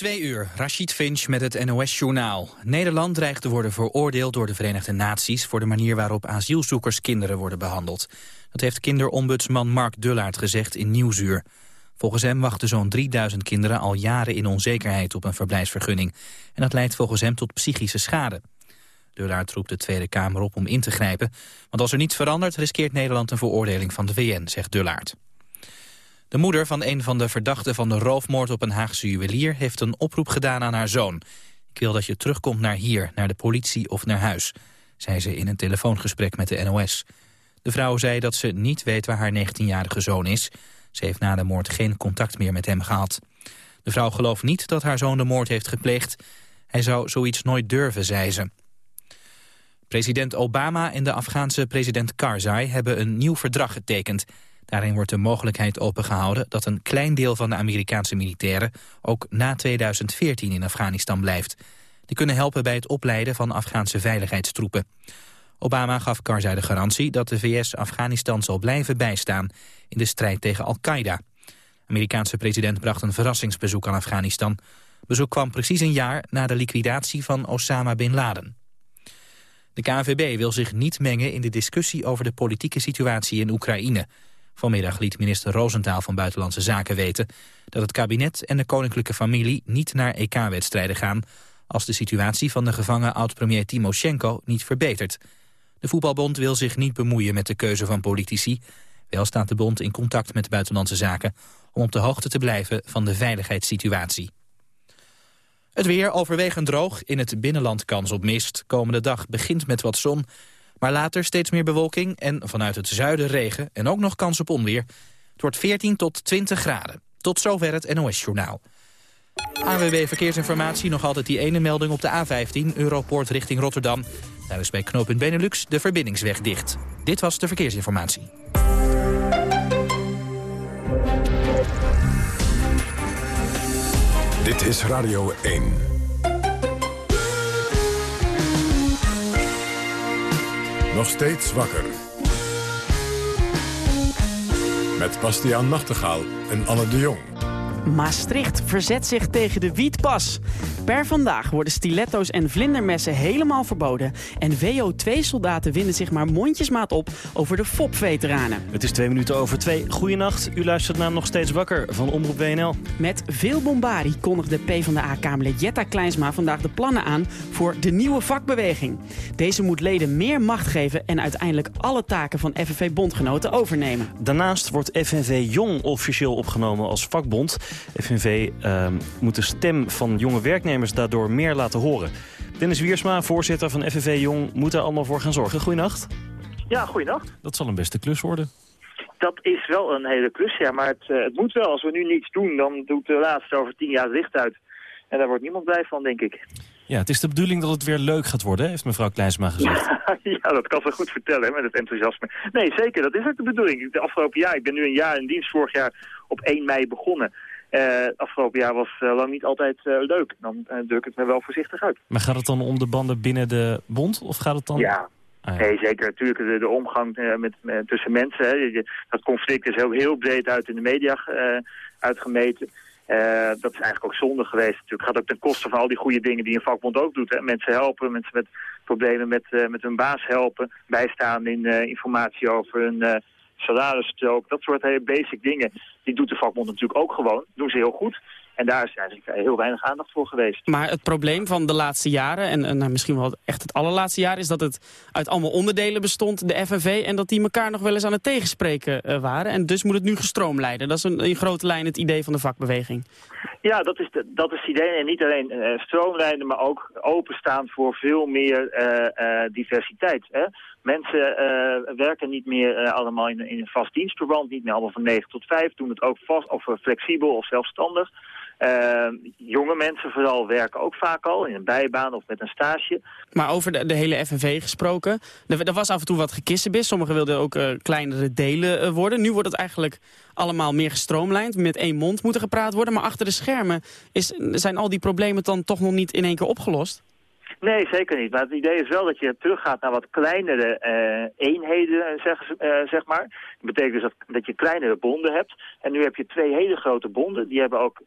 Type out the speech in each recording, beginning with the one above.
Twee uur, Rashid Finch met het NOS-journaal. Nederland dreigt te worden veroordeeld door de Verenigde Naties... voor de manier waarop asielzoekers kinderen worden behandeld. Dat heeft kinderombudsman Mark Dullaert gezegd in Nieuwsuur. Volgens hem wachten zo'n 3000 kinderen al jaren in onzekerheid op een verblijfsvergunning. En dat leidt volgens hem tot psychische schade. Dullaert roept de Tweede Kamer op om in te grijpen. Want als er niets verandert, riskeert Nederland een veroordeling van de VN, zegt Dullaert. De moeder van een van de verdachten van de roofmoord op een Haagse juwelier... heeft een oproep gedaan aan haar zoon. Ik wil dat je terugkomt naar hier, naar de politie of naar huis... zei ze in een telefoongesprek met de NOS. De vrouw zei dat ze niet weet waar haar 19-jarige zoon is. Ze heeft na de moord geen contact meer met hem gehad. De vrouw gelooft niet dat haar zoon de moord heeft gepleegd. Hij zou zoiets nooit durven, zei ze. President Obama en de Afghaanse president Karzai hebben een nieuw verdrag getekend... Daarin wordt de mogelijkheid opengehouden dat een klein deel van de Amerikaanse militairen ook na 2014 in Afghanistan blijft. Die kunnen helpen bij het opleiden van Afghaanse veiligheidstroepen. Obama gaf Karzai de garantie dat de VS Afghanistan zal blijven bijstaan in de strijd tegen Al-Qaeda. Amerikaanse president bracht een verrassingsbezoek aan Afghanistan. Bezoek kwam precies een jaar na de liquidatie van Osama Bin Laden. De KNVB wil zich niet mengen in de discussie over de politieke situatie in Oekraïne. Vanmiddag liet minister Roosentaal van Buitenlandse Zaken weten... dat het kabinet en de koninklijke familie niet naar EK-wedstrijden gaan... als de situatie van de gevangen oud-premier Timoshenko niet verbetert. De voetbalbond wil zich niet bemoeien met de keuze van politici. Wel staat de bond in contact met Buitenlandse Zaken... om op de hoogte te blijven van de veiligheidssituatie. Het weer overwegend droog, in het binnenland kans op mist. Komende dag begint met wat zon... Maar later steeds meer bewolking en vanuit het zuiden regen en ook nog kans op onweer. Het wordt 14 tot 20 graden. Tot zover het NOS-journaal. AWB Verkeersinformatie, nog altijd die ene melding op de A15, Europoort richting Rotterdam. Daar is bij knooppunt Benelux de verbindingsweg dicht. Dit was de Verkeersinformatie. Dit is Radio 1. Nog steeds wakker. Met Bastiaan Nachtegaal en Anne de Jong. Maastricht verzet zich tegen de wietpas. Per vandaag worden stiletto's en vlindermessen helemaal verboden. En WO2-soldaten winden zich maar mondjesmaat op over de FOP-veteranen. Het is twee minuten over twee. Goedenacht, u luistert naar Nog Steeds Wakker van Omroep WNL. Met veel bombardie kondigde PvdA-kamerlid Jetta Kleinsma vandaag de plannen aan voor de nieuwe vakbeweging. Deze moet leden meer macht geven en uiteindelijk alle taken van FNV-bondgenoten overnemen. Daarnaast wordt FNV Jong officieel opgenomen als vakbond. FNV ehm, moet de stem van jonge werknemers daardoor meer laten horen. Dennis Wiersma, voorzitter van FNV Jong, moet daar allemaal voor gaan zorgen. Goeienacht. Ja, goeienacht. Dat zal een beste klus worden. Dat is wel een hele klus, ja. Maar het, uh, het moet wel. Als we nu niets doen, dan doet de laatste over tien jaar licht uit. En daar wordt niemand blij van, denk ik. Ja, het is de bedoeling dat het weer leuk gaat worden, heeft mevrouw Kleinsma gezegd. ja, dat kan ze goed vertellen met het enthousiasme. Nee, zeker, dat is ook de bedoeling. De afgelopen jaar, ik ben nu een jaar in dienst, vorig jaar op 1 mei begonnen. Uh, afgelopen jaar was uh, lang niet altijd uh, leuk. Dan druk ik het me wel voorzichtig uit. Maar gaat het dan om de banden binnen de bond? Of gaat het dan... Ja, ah, ja. Nee, zeker. Natuurlijk de, de omgang met, met, tussen mensen. Hè. Dat conflict is heel, heel breed uit in de media uitgemeten. dat is eigenlijk ook zonde geweest. Het gaat ook ten koste van al die goede dingen die een vakbond ook doet. Hè. Mensen helpen, mensen met problemen met, met hun baas helpen. Bijstaan in informatie over hun salarisstrook, dat soort hele basic dingen. Die doet de vakbond natuurlijk ook gewoon. Doen ze heel goed. En daar is eigenlijk heel weinig aandacht voor geweest. Maar het probleem van de laatste jaren, en, nou, misschien wel echt het allerlaatste jaar... is dat het uit allemaal onderdelen bestond, de FNV... en dat die elkaar nog wel eens aan het tegenspreken uh, waren. En dus moet het nu gestroomlijnen. Dat is een, in grote lijn het idee van de vakbeweging. Ja, dat is, de, dat is het idee. En niet alleen uh, stroomlijnen, maar ook openstaan voor veel meer uh, diversiteit. Hè? Mensen werken niet meer allemaal in, een vast dienstverband, niet meer allemaal van 9 tot 5, doen het ook vast of flexibel of zelfstandig. Uh, jonge mensen vooral werken ook vaak al in een bijbaan of met een stage. Maar over de, de hele FNV gesproken, er, was af en toe wat gekissenbis. Sommigen wilden ook kleinere delen worden. Nu wordt het eigenlijk allemaal meer gestroomlijnd. Met één mond moeten gepraat worden. Maar achter de schermen is, zijn al die problemen dan toch nog niet in één keer opgelost? Nee, zeker niet. Maar het idee is wel dat je teruggaat naar wat kleinere uh, eenheden, zeg, uh, zeg maar. Dat betekent dus dat, dat je kleinere bonden hebt. En nu heb je twee hele grote bonden. Die hebben ook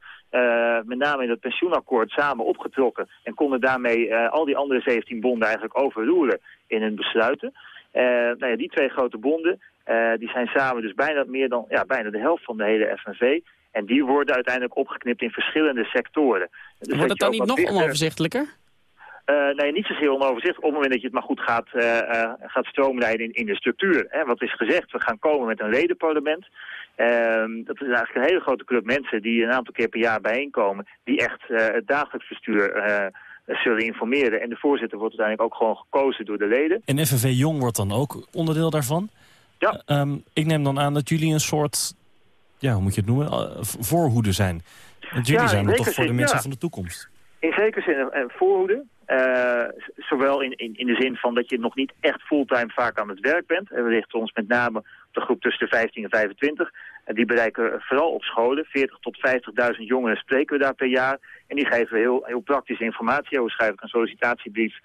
met name in het pensioenakkoord samen opgetrokken. En konden daarmee al die andere 17 bonden eigenlijk overroeren in hun besluiten. nou ja, die twee grote bonden, die zijn samen dus bijna meer dan ja, bijna de helft van de hele FNV. En die worden uiteindelijk opgeknipt in verschillende sectoren. Dus Wordt het dan niet nog onoverzichtelijker? Uh, nee, niet zozeer onoverzicht. Op het moment dat je het maar goed gaat, uh, gaat stroomleiden in, in de structuur. Hè. Wat is gezegd, we gaan komen met een ledenparlement. Ehm, dat is eigenlijk een hele grote club mensen die een aantal keer per jaar bijeenkomen. Die echt het dagelijks bestuur zullen informeren. En de voorzitter wordt uiteindelijk ook gewoon gekozen door de leden. En FNV Jong wordt dan ook onderdeel daarvan? Ja. Um, ik neem dan aan dat jullie een soort, ja, hoe moet je het noemen, voorhoede zijn. Want jullie zijn er toch voor de mensen van de toekomst. In zekere zin een voorhoede. Uh, zowel in, in, in de zin van dat je nog niet echt fulltime vaak aan het werk bent. En we richten ons met name op de groep tussen de 15 en 25. En die bereiken vooral op scholen. 40 tot 50.000 jongeren spreken we daar per jaar. En die geven heel, heel praktische informatie. Hoe schrijf ik een sollicitatiebrief?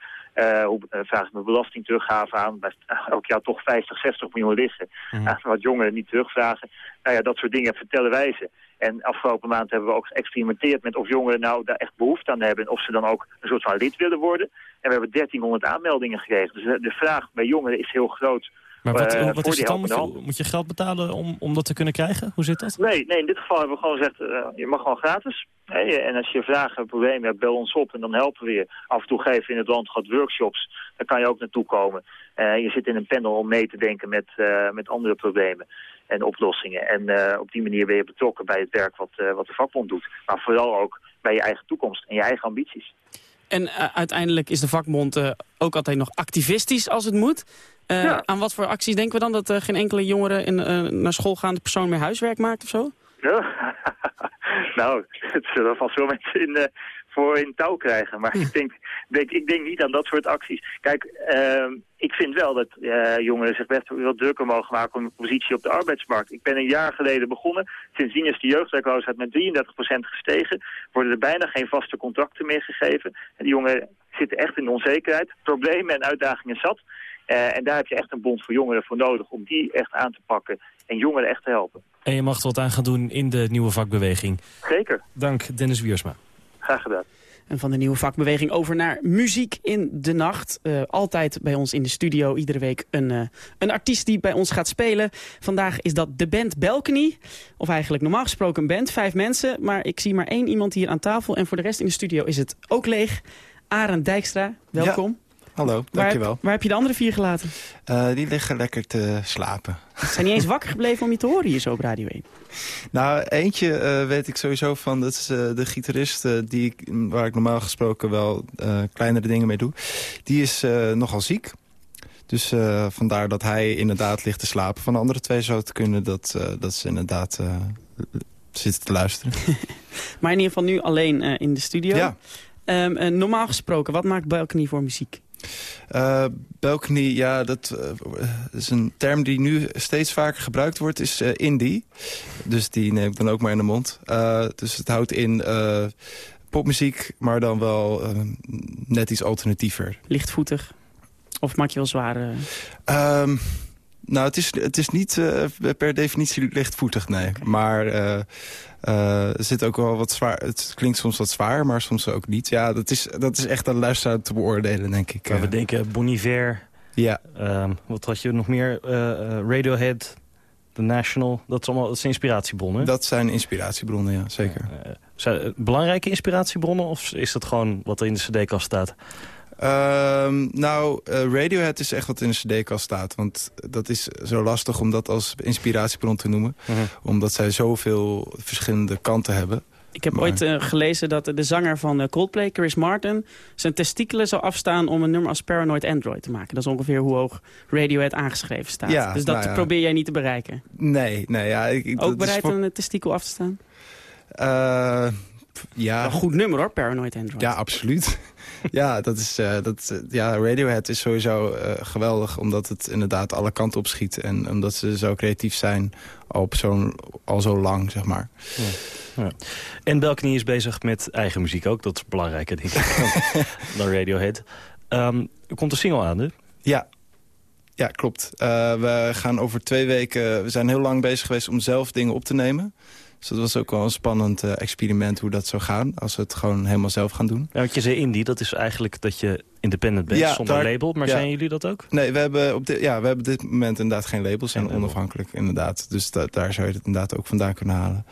Hoe uh, vraag ik mijn belasting teruggave aan? Bij elk jaar toch 50, 60 miljoen liggen. Mm. wat jongeren niet terugvragen. Nou ja, dat soort dingen vertellen wij ze. En afgelopen maand hebben we ook geëxperimenteerd met of jongeren nou daar echt behoefte aan hebben. En of ze dan ook een soort van lid willen worden. En we hebben 1300 aanmeldingen gekregen. Dus de, vraag bij jongeren is heel groot. Maar wat, uh, wat is het dan? Moet je, moet je, geld betalen om, om dat te kunnen krijgen? Hoe zit dat? Nee, nee in dit geval hebben we gewoon gezegd, uh, je mag gewoon gratis. Hey, en als je vragen, problemen hebt, bel ons op en dan helpen we je. Af en toe geven we in het land gaat workshops. Daar kan je ook naartoe komen. Uh, je zit in een panel om mee te denken met, met andere problemen en oplossingen. En uh, op die manier ben je betrokken bij het werk wat, uh, wat de vakbond doet. Maar vooral ook bij je eigen toekomst en je eigen ambities. En uh, uiteindelijk is de vakbond ook altijd nog activistisch als het moet. Ja. Aan wat voor acties denken we dan? Dat geen enkele jongere in, naar school gaande persoon meer huiswerk maakt of zo? Ja. nou, het zullen vast veel mensen in, voor in touw krijgen. Maar ik, denk, denk, ik denk niet aan dat soort acties. Kijk, uh, ik vind wel dat jongeren zich best wel drukker mogen maken om een positie op de arbeidsmarkt. Ik ben een jaar geleden begonnen. Sindsdien is de jeugdwerkloosheid met 33% gestegen. Worden er bijna geen vaste contracten meer gegeven. En die jongeren zitten echt in onzekerheid. Problemen en uitdagingen zat. Uh, en daar heb je echt een bond voor jongeren voor nodig om die echt aan te pakken en jongeren echt te helpen. En je mag er wat aan gaan doen in de nieuwe vakbeweging. Zeker. Dank Dennis Wiersma. Graag gedaan. En van de nieuwe vakbeweging over naar muziek in de nacht. Uh, altijd bij ons in de studio, iedere week een, uh, een artiest die bij ons gaat spelen. Vandaag is dat de band Balcony. Of eigenlijk normaal gesproken een band, vijf mensen. Maar ik zie maar één iemand hier aan tafel. En voor de rest in de studio is het ook leeg. Arend Dijkstra, welkom. Hallo, dankjewel. Waar, waar heb je de andere vier gelaten? Uh, die liggen lekker te slapen. Ze zijn niet eens wakker gebleven om je te horen hier zo op Radio 1. Nou, eentje uh, weet ik sowieso van. Dat is uh, de gitarist die ik, waar ik normaal gesproken wel kleinere dingen mee doe. Die is nogal ziek. Dus vandaar dat hij inderdaad ligt te slapen. Van de andere twee zou het kunnen dat, dat ze inderdaad zitten te luisteren. maar in ieder geval nu alleen in de studio. Ja. Um, normaal gesproken, wat maakt Balcony voor muziek? Uh, balcony, ja, dat uh, is een term die nu steeds vaker gebruikt wordt, is uh, indie. Dus die neem ik dan ook maar in de mond. dus het houdt in popmuziek, maar dan wel net iets alternatiever. Lichtvoetig? Of maak je wel zware... Um, nou, het is, het is niet per definitie lichtvoetig, nee. Maar uh, er zit ook wel wat zwaar. Het klinkt soms wat zwaar, maar soms ook niet. Ja, dat is, dat is echt aan luisteraar te beoordelen, denk ik. Maar we denken Bon Iver. Ja. Um, wat had je nog meer? Radiohead, The National. Dat, is allemaal, dat zijn inspiratiebronnen. Dat zijn inspiratiebronnen, ja, zeker. Zijn belangrijke inspiratiebronnen? Of is dat gewoon wat er in de cd-kast staat? Um, nou, uh, Radiohead is echt wat in de cd-kast staat. Want dat is zo lastig om dat als inspiratiebron te noemen. Uh mhm. -huh. Omdat zij zoveel verschillende kanten hebben. Ik heb ooit uh, gelezen dat de zanger van uh, Coldplay, Chris Martin... zijn testikelen zou afstaan om een nummer als Paranoid Android te maken. Dat is ongeveer hoe hoog Radiohead aangeschreven staat. Ja, dus dat nou ja. probeer jij niet te bereiken? Nee, nee. Ja, ik, Ook bereid voor... een testikel af te staan? Uh, ja. Een goed nummer hoor, Paranoid Android. Ja, absoluut. Ja, dat is, uh, dat, ja, Radiohead is sowieso uh, geweldig... omdat het inderdaad alle kanten op schiet. En omdat ze zo creatief zijn al, op zo'n al zo lang, zeg maar. Ja. Ja. En Belknie is bezig met eigen muziek ook. Dat is belangrijker, denk ik, dan Radiohead. Um, er komt een single aan, hè? Ja, ja, klopt. Uh, we gaan over twee weken... We zijn heel lang bezig geweest om zelf dingen op te nemen. Dus dat was ook wel een spannend uh, experiment hoe dat zou gaan... als we het gewoon helemaal zelf gaan doen. Ja, want je zei indie, dat is eigenlijk dat je independent bent ja, zonder label. Maar zijn jullie dat ook? Nee, we hebben op dit, ja, we hebben dit moment inderdaad geen labels. zijn onafhankelijk inderdaad. Dus daar zou je het inderdaad ook vandaan kunnen halen.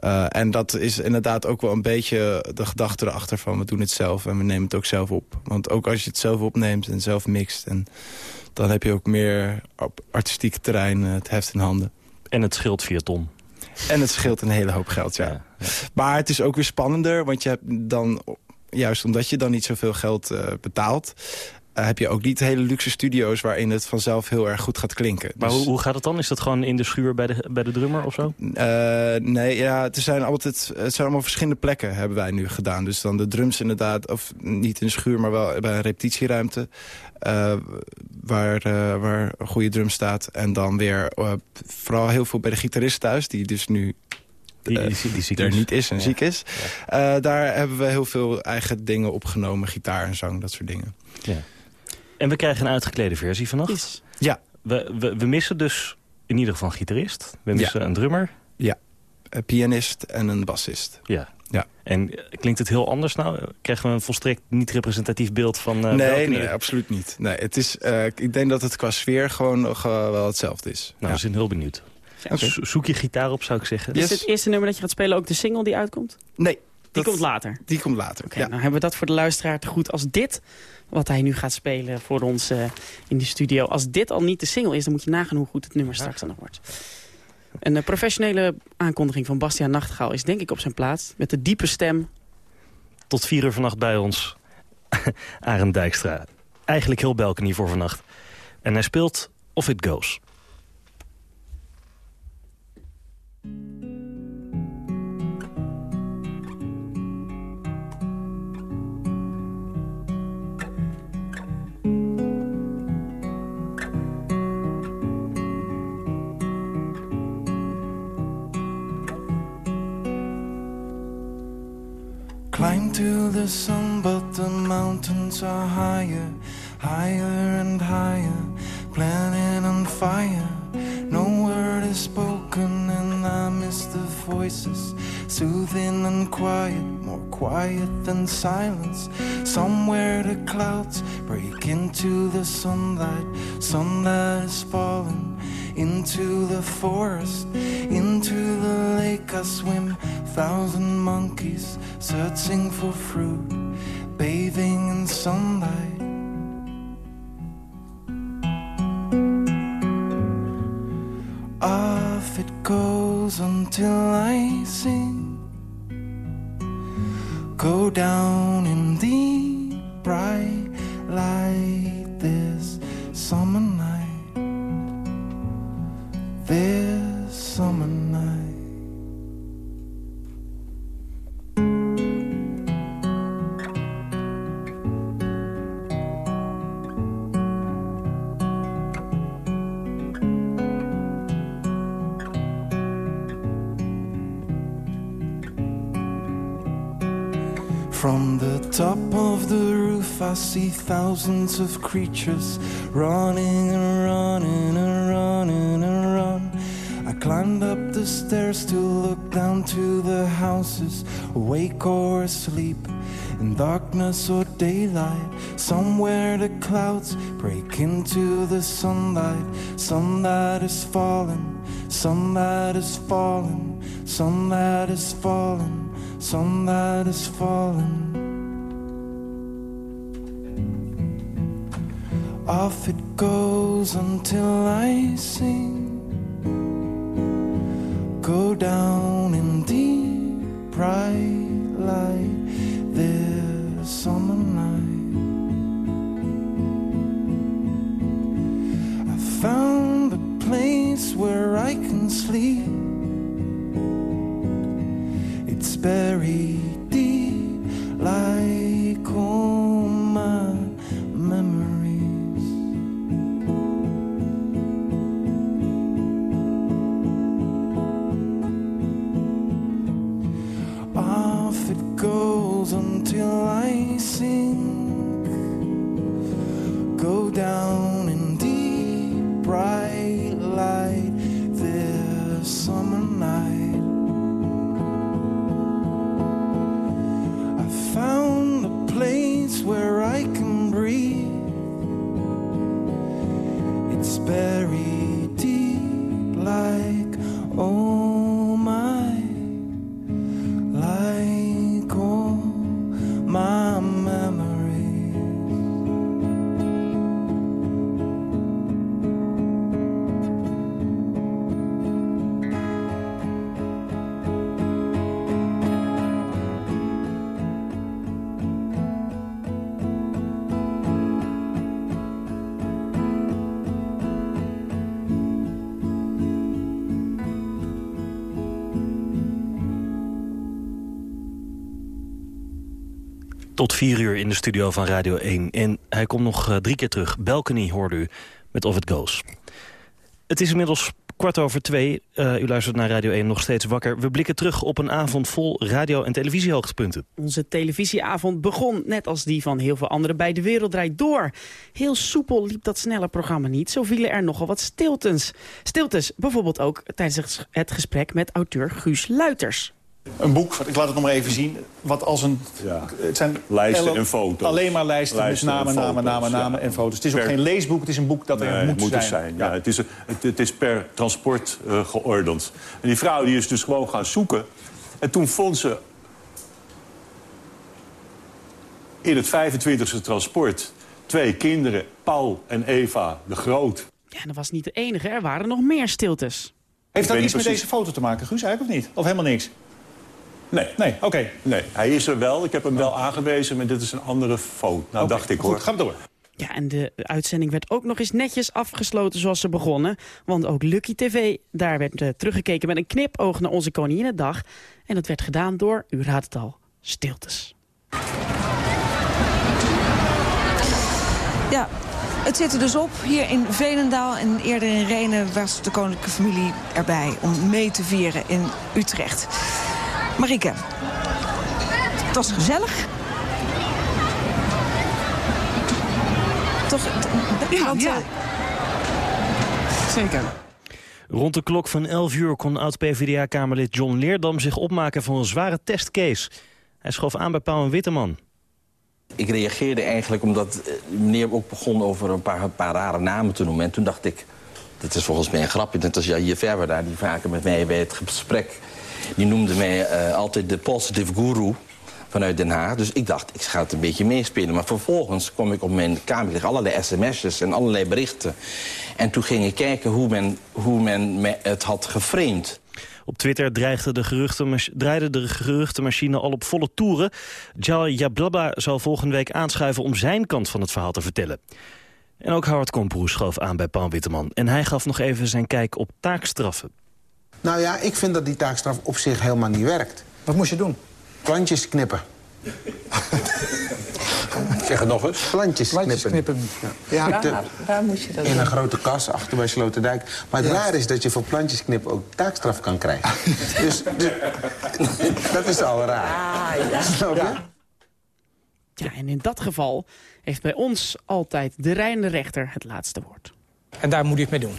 Uh, en dat is inderdaad ook wel een beetje de gedachte erachter van... we doen het zelf en we nemen het ook zelf op. Want ook als je het zelf opneemt en zelf mixt... En, dan heb je ook meer op artistiek terrein het heft in handen. En het scheelt vier ton. En het scheelt een hele hoop geld, ja. Maar het is ook weer spannender, want je hebt dan... juist omdat je dan niet zoveel geld uh, betaalt... Uh, heb je ook niet hele luxe studio's waarin het vanzelf heel erg goed gaat klinken. Maar hoe, hoe, gaat het dan? Is dat gewoon in de schuur bij de, bij de drummer of zo? Uh, nee, ja, het zijn, altijd, het zijn allemaal verschillende plekken hebben wij nu gedaan. Dus dan de drums inderdaad, of niet in de schuur, maar wel bij een repetitieruimte. Uh, waar, uh, waar een goede drum staat. En dan weer uh, vooral heel veel bij de gitarist thuis, die dus nu die, die, er niet is en ziek is. daar hebben we heel veel eigen dingen opgenomen. Gitaar en zang, dat soort dingen. Ja. En we krijgen een uitgeklede versie vannacht. Ja. We, we, we, missen dus in ieder geval een gitarist. We missen een drummer. Ja, een pianist en een bassist. Ja. Ja. En klinkt het heel anders nou? Krijgen we een volstrekt niet representatief beeld van uh, nee, nee, absoluut niet. Nee, het is, uh, ik denk dat het qua sfeer gewoon nog uh, wel hetzelfde is. Nou, we zijn heel benieuwd. Okay. Zoek je gitaar op, zou ik zeggen. Is het eerste nummer dat je gaat spelen ook de single die uitkomt? Nee. Die komt later? Die komt later, Oké, okay, ja. hebben we dat voor de luisteraar te goed als dit... wat hij nu gaat spelen voor ons in de studio. Als dit al niet de single is, dan moet je nagaan hoe goed het nummer straks dan nog wordt. Een uh, professionele aankondiging van Bastiaan Nachtegaal is denk ik op zijn plaats. Met de diepe stem. Tot vier uur vannacht bij ons. Arend Dijkstra. Eigenlijk heel Belken hier voor vannacht. En hij speelt Of It Goes. To the sun, but the mountains are higher, higher and higher, planning on fire. No word is spoken, and I miss the voices, soothing and quiet, more quiet than silence. Somewhere the clouds break into the sunlight, sunlight is falling into the forest, into the lake I swim. Thousand monkeys searching for fruit, bathing in sunlight. Off it goes until I sing. Go down in the bright light this summer I see thousands of creatures running and running and running and run. I climbed up the stairs to look down to the houses, awake or asleep, in darkness or daylight. Somewhere the clouds break into the sunlight. Sunlight is falling, sunlight is falling, sunlight is falling sunlight is falling. Off it goes until I sing. Go down in deep bright light this summer night. I found a place where I can sleep it's buried in de studio van Radio 1. En hij komt nog uh, drie keer terug. Balcony hoorde u met Of It Goes. Het is inmiddels kwart over twee. Uh, u luistert naar Radio 1 nog steeds wakker. We blikken terug op een avond vol radio- en televisiehoogtepunten. Onze televisieavond begon, net als die van heel veel anderen, bij De Wereld Draait Door. Heel soepel liep dat snelle programma niet. Zo vielen er nogal wat stiltes. Stiltes, bijvoorbeeld ook tijdens het gesprek met auteur Guus Luiters. Een boek, ik laat het nog maar even zien, wat als een... Ja. Het zijn lijsten en foto's. Alleen maar lijsten, lijsten met namen, namen, namen, namen en foto's. Het is ook geen leesboek, het is een boek dat er moet, moet zijn. zijn. Ja. het, is, het, het, is per transport uh, geordend. En die vrouw die is dus gewoon gaan zoeken. En toen vond ze in het 25e transport twee kinderen, Paul en Eva de Groot. Ja, dat was niet de enige, er waren nog meer stiltes. Heeft dat iets met deze foto te maken, Guus, eigenlijk of niet? Of helemaal niks? Nee. Nee, oké. Nee, hij is er wel. Ik heb hem wel aangewezen, maar dit is een andere foto. Nou, okay, dacht ik goed, hoor. Ga door. Ja, en de uitzending werd ook nog eens netjes afgesloten zoals ze begonnen. Want ook Lucky TV, daar werd uh, teruggekeken met een knipoog naar onze Koninginnedag. En dat werd gedaan door, u raadt het al, stiltes. Ja, het zit er dus op hier in Veenendaal en eerder in Renen was de koninklijke familie erbij om mee te vieren in Utrecht. Marike, het was gezellig. Toch? Ja, want, ja. eh, Zeker. Rond de klok van 11 uur kon oud-PVDA-kamerlid John Leerdam zich opmaken voor een zware testcase. Hij schoof aan bij Pauw en Witteman. Ik reageerde eigenlijk omdat eh, meneer ook begon over een paar, een paar rare namen te noemen. En toen dacht ik, dit is volgens mij een grapje. Net als Jair Verwer daar, die vaker met mij bij het gesprek... die noemde mij eh, altijd de positive guru vanuit Den Haag. Dus ik dacht, ik ga het een beetje meespelen. Maar vervolgens kwam ik op mijn kamer liggen allerlei sms'jes en allerlei berichten. En toen ging ik kijken hoe men, hoe men me het had geframed. Op Twitter dreigde de draaide de geruchtenmachine al op volle toeren. Jal Jablaba zal volgende week aanschuiven om zijn kant van het verhaal te vertellen. En ook Howard Komproes schoof aan bij Paul Witteman. En hij gaf nog even zijn kijk op taakstraffen. Nou ja, ik vind dat die taakstraf op zich helemaal niet werkt. Wat moest je doen? Plantjes knippen. Zeg het nog eens. Plantjes, Plantjes knippen. knippen. Ja, ja, waar, waar moet je dat in doen? een grote kas achter bij Sloterdijk. Maar het raar is dat je voor plantjes knippen ook taakstraf kan krijgen. dus, dus dat is al raar. Ah, ja. Snap je? Ja, en in dat geval heeft bij ons altijd de rijdende rechter het laatste woord. En daar moet je het mee doen.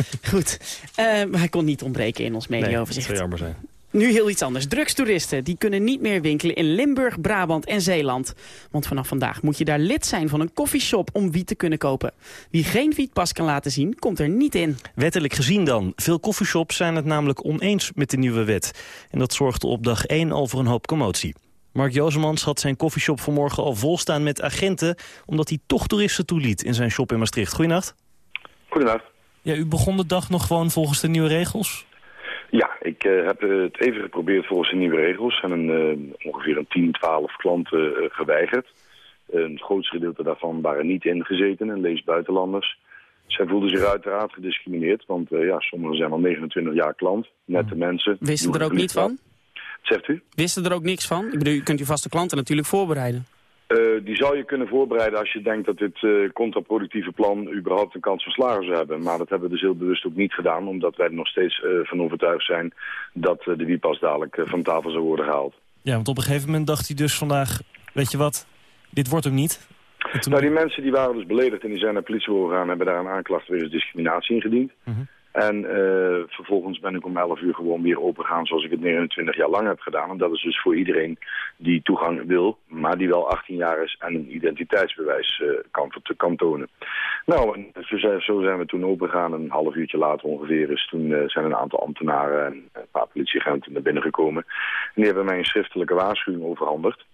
Goed, Eh, hij kon niet ontbreken in ons Nee, dat mediaoverzicht. zou jammer zijn. Nu heel iets anders. Drugstoeristen die kunnen niet meer winkelen in Limburg, Brabant en Zeeland. Want vanaf vandaag moet je daar lid zijn van een koffieshop om wiet te kunnen kopen. Wie geen wietpas kan laten zien, komt er niet in. Wettelijk gezien dan. Veel koffieshops zijn het namelijk oneens met de nieuwe wet. En dat zorgde op dag 1 al voor een hoop commotie. Mark Jozemans had zijn koffieshop vanmorgen al volstaan met agenten... omdat hij toch toeristen toeliet in zijn shop in Maastricht. Goedenacht. Goedendag. Ja, u begon de dag nog gewoon volgens de nieuwe regels? Ja, ik eh, heb eh, het even geprobeerd volgens de nieuwe regels. En een, eh, ongeveer een 10, 12 klanten eh, geweigerd. Het grootste gedeelte daarvan waren niet ingezetenen, lees buitenlanders. Zij voelden zich uiteraard gediscrimineerd, want eh, ja, sommigen zijn al 29 jaar klant. Nette mensen. Wisten er ook niet van? Zegt u? Wisten er ook niks van? Ik bedoel, je kunt je vaste klanten natuurlijk voorbereiden. Eh, die zou je kunnen voorbereiden als je denkt dat dit eh, contraproductieve plan überhaupt een kans van slagen zou hebben. Maar dat hebben we dus heel bewust ook niet gedaan, omdat wij er nog steeds eh, van overtuigd zijn dat de wiepas dadelijk van tafel zou worden gehaald. Ja, want op een gegeven moment dacht hij dus vandaag... weet je wat, dit wordt hem niet. Toen- Nou, die mensen die waren dus beledigd en die zijn naar politie gegaan en hebben daar een aanklacht wegens discriminatie ingediend. Mhm. En eh, vervolgens ben ik om 11 uur gewoon weer opengegaan zoals ik het 29 jaar lang heb gedaan. En dat is dus voor iedereen die toegang wil, maar die wel 18 jaar is en een identiteitsbewijs eh, kan, kan tonen. Nou, en zo zijn, we toen opengegaan. Een half uurtje later ongeveer is toen eh, zijn een aantal ambtenaren en een paar politieagenten naar binnen gekomen. En die hebben mij een schriftelijke waarschuwing overhandigd.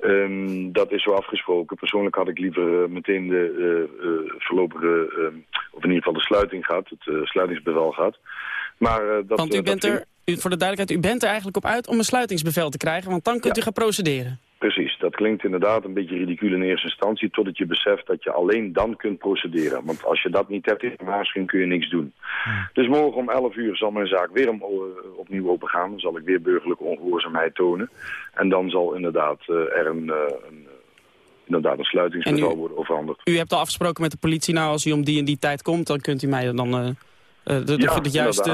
Ehm, dat is zo afgesproken. Persoonlijk had ik liever eh, meteen de eh, voorlopige, ehm, of in ieder geval de sluiting gehad, het sluitingsbevel gehad. Maar dat, Want u dat bent er, u, voor de duidelijkheid, u bent er eigenlijk op uit om een sluitingsbevel te krijgen. Want dan kunt Ja. u gaan procederen. Precies, dat klinkt inderdaad een beetje ridicuul in eerste instantie... totdat je beseft dat je alleen dan kunt procederen. Want als je dat niet hebt in waarschuwing kun je niks doen. Dus morgen om 11 uur zal mijn zaak weer om, eh, opnieuw opengaan. Dan zal ik weer burgerlijke ongehoorzaamheid tonen. En dan zal inderdaad uh, er een, uh, een, inderdaad een sluitingsbevel worden overhandigd. U hebt al afgesproken met de politie, nou als u om die en die tijd komt... dan kunt u mij dan de, de, ja, de, juiste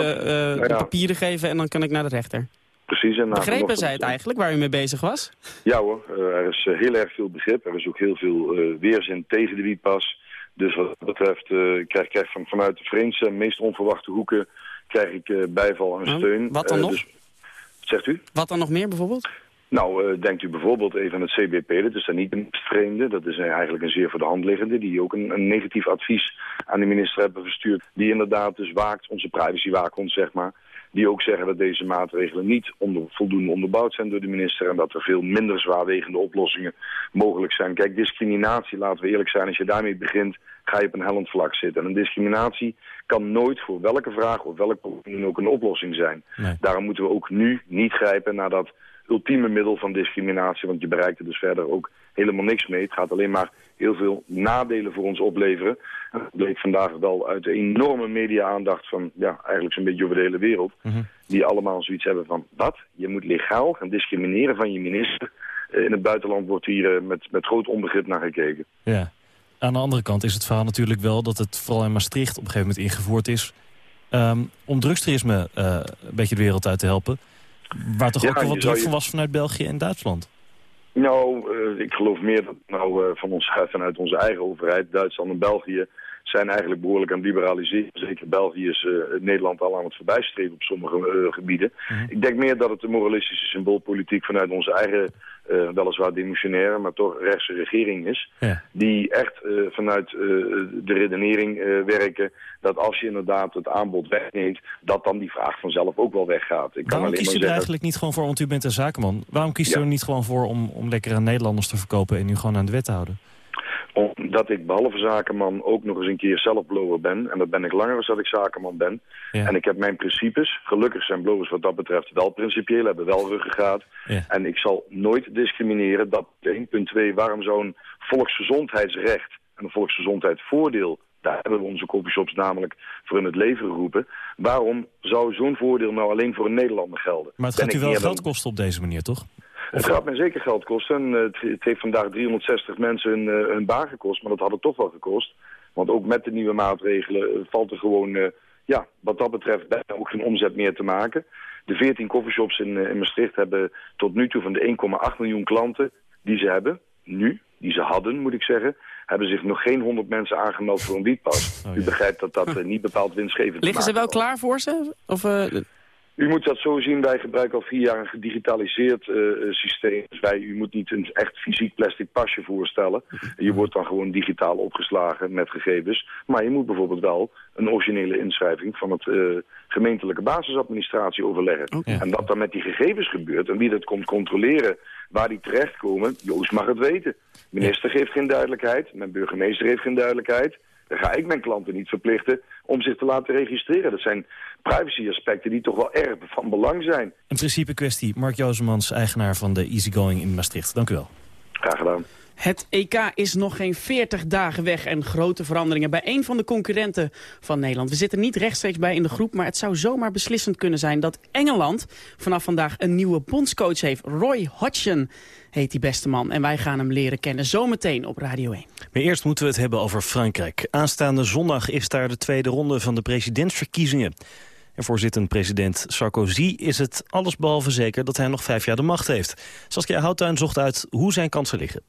ja. papieren geven en dan kan ik naar de rechter. Precies. En Begrepen zij het eigenlijk, waar u mee bezig was? Ja hoor, uh, er is uh, heel erg veel begrip. Er is ook heel veel uh, weerzin tegen de wietpas. Dus wat dat betreft krijg ik van, vanuit de vreemdste en meest onverwachte hoeken... krijg ik bijval en steun. Wat dan nog? Dus, wat zegt u? Wat dan nog meer bijvoorbeeld? Nou, denkt u bijvoorbeeld even aan het CBP, dat is dan niet een vreemde. Dat is eigenlijk een zeer voor de hand liggende, die ook een, een negatief advies aan de minister hebben verstuurd. Die inderdaad dus waakt, onze privacy waakt zeg maar die ook zeggen dat deze maatregelen niet onder, voldoende onderbouwd zijn door de minister... en dat er veel minder zwaarwegende oplossingen mogelijk zijn. Kijk, discriminatie, laten we eerlijk zijn, als je daarmee begint... ga je op een hellend vlak zitten. En een discriminatie kan nooit voor welke vraag of welk probleem ook een oplossing zijn. Daarom moeten we ook nu niet grijpen naar dat ultieme middel van discriminatie... want je bereikt er dus verder ook helemaal niks mee. Het gaat alleen maar heel veel nadelen voor ons opleveren. En dat bleek vandaag wel uit de enorme media-aandacht van ja, eigenlijk zo'n beetje over de hele wereld. Mhm. Die allemaal zoiets hebben van, wat? Je moet legaal gaan discrimineren van je minister. Eh, in het buitenland wordt hier eh, met, met groot onbegrip naar gekeken. Ja. Aan de andere kant is het verhaal natuurlijk wel dat het vooral in Maastricht op een gegeven moment ingevoerd is... Um, om drugstoerisme uh, een beetje de wereld uit te helpen. Waar toch ook wel wat druk van was vanuit België en Duitsland? Nou, uh, ik geloof meer dat nou, uh, van ons, vanuit onze eigen overheid, Duitsland en België, zijn eigenlijk behoorlijk aan het liberaliseren. Zeker België is uh, Nederland al aan het voorbijstreven op sommige gebieden. Mhm. Ik denk meer dat het de moralistische symboolpolitiek vanuit onze eigen, weliswaar demissionaire, maar toch rechtse regering is. Ja. Die echt vanuit de redenering werken dat als je inderdaad het aanbod wegneemt, dat dan die vraag vanzelf ook wel weggaat. Ik Waarom kan kiest u er eigenlijk niet gewoon voor, want u bent een zakenman. Waarom kiest u er niet gewoon voor om, om lekker aan Nederlanders te verkopen en u gewoon aan de wet te houden? Omdat ik behalve zakenman ook nog eens een keer zelf blower ben. En dat ben ik langer dan dat ik zakenman ben. Ja. En ik heb mijn principes. Gelukkig zijn blowers wat dat betreft wel principieel, hebben wel ruggengraat. Ja. En ik zal nooit discrimineren. Dat 1.2, waarom zo'n volksgezondheidsrecht en een volksgezondheidsvoordeel daar hebben we onze coffeeshops namelijk voor in het leven geroepen. Waarom zou zo'n voordeel nou alleen voor een Nederlander gelden? Maar het gaat u wel geld kosten op deze manier, toch? Het gaat mij zeker geld kosten. En, eh, het, het heeft vandaag 360 mensen hun, eh, hun baan gekost, maar dat had het toch wel gekost. Want ook met de nieuwe maatregelen eh, valt er gewoon, eh, ja, wat dat betreft, bijna ook geen omzet meer te maken. De 14 coffeeshops in, eh, in Maastricht hebben tot nu toe van de 1,8 miljoen klanten die ze hebben, nu, die ze hadden moet ik zeggen, hebben zich nog geen 100 mensen aangemeld voor een wietpas. Oh, U begrijpt dat dat eh, niet bepaald winstgevend Liggen ze wel klaar voor ze? Of, eh, u moet dat zo zien, wij gebruiken al vier jaar een gedigitaliseerd eh, eh, systeem. Dus wij, u moet niet een echt fysiek plastic pasje voorstellen. Je wordt dan gewoon digitaal opgeslagen met gegevens. Maar je moet bijvoorbeeld wel een originele inschrijving van het eh, gemeentelijke basisadministratie overleggen. En wat dan met die gegevens gebeurt en wie dat komt controleren, waar die terechtkomen, Joost mag het weten. Minister geeft geen duidelijkheid, mijn burgemeester heeft geen duidelijkheid. Dan ga ik mijn klanten niet verplichten om zich te laten registreren. Dat zijn privacy-aspecten die toch wel erg van belang zijn. Een principe kwestie. Mark Jozemans, eigenaar van de Easygoing in Maastricht. Dank u wel. Graag gedaan. Het EK is nog geen 40 dagen weg en grote veranderingen bij een van de concurrenten van Nederland. We zitten niet rechtstreeks bij in de groep, maar het zou zomaar beslissend kunnen zijn dat Engeland vanaf vandaag een nieuwe bondscoach heeft. Roy Hodgson heet die beste man en wij gaan hem leren kennen zometeen op Radio 1. Maar eerst moeten we het hebben over Frankrijk. Aanstaande zondag is daar de tweede ronde van de presidentsverkiezingen. En voor zittend president Sarkozy is het allesbehalve zeker dat hij nog vijf jaar de macht heeft. Saskia Houttuin zocht uit hoe zijn kansen liggen.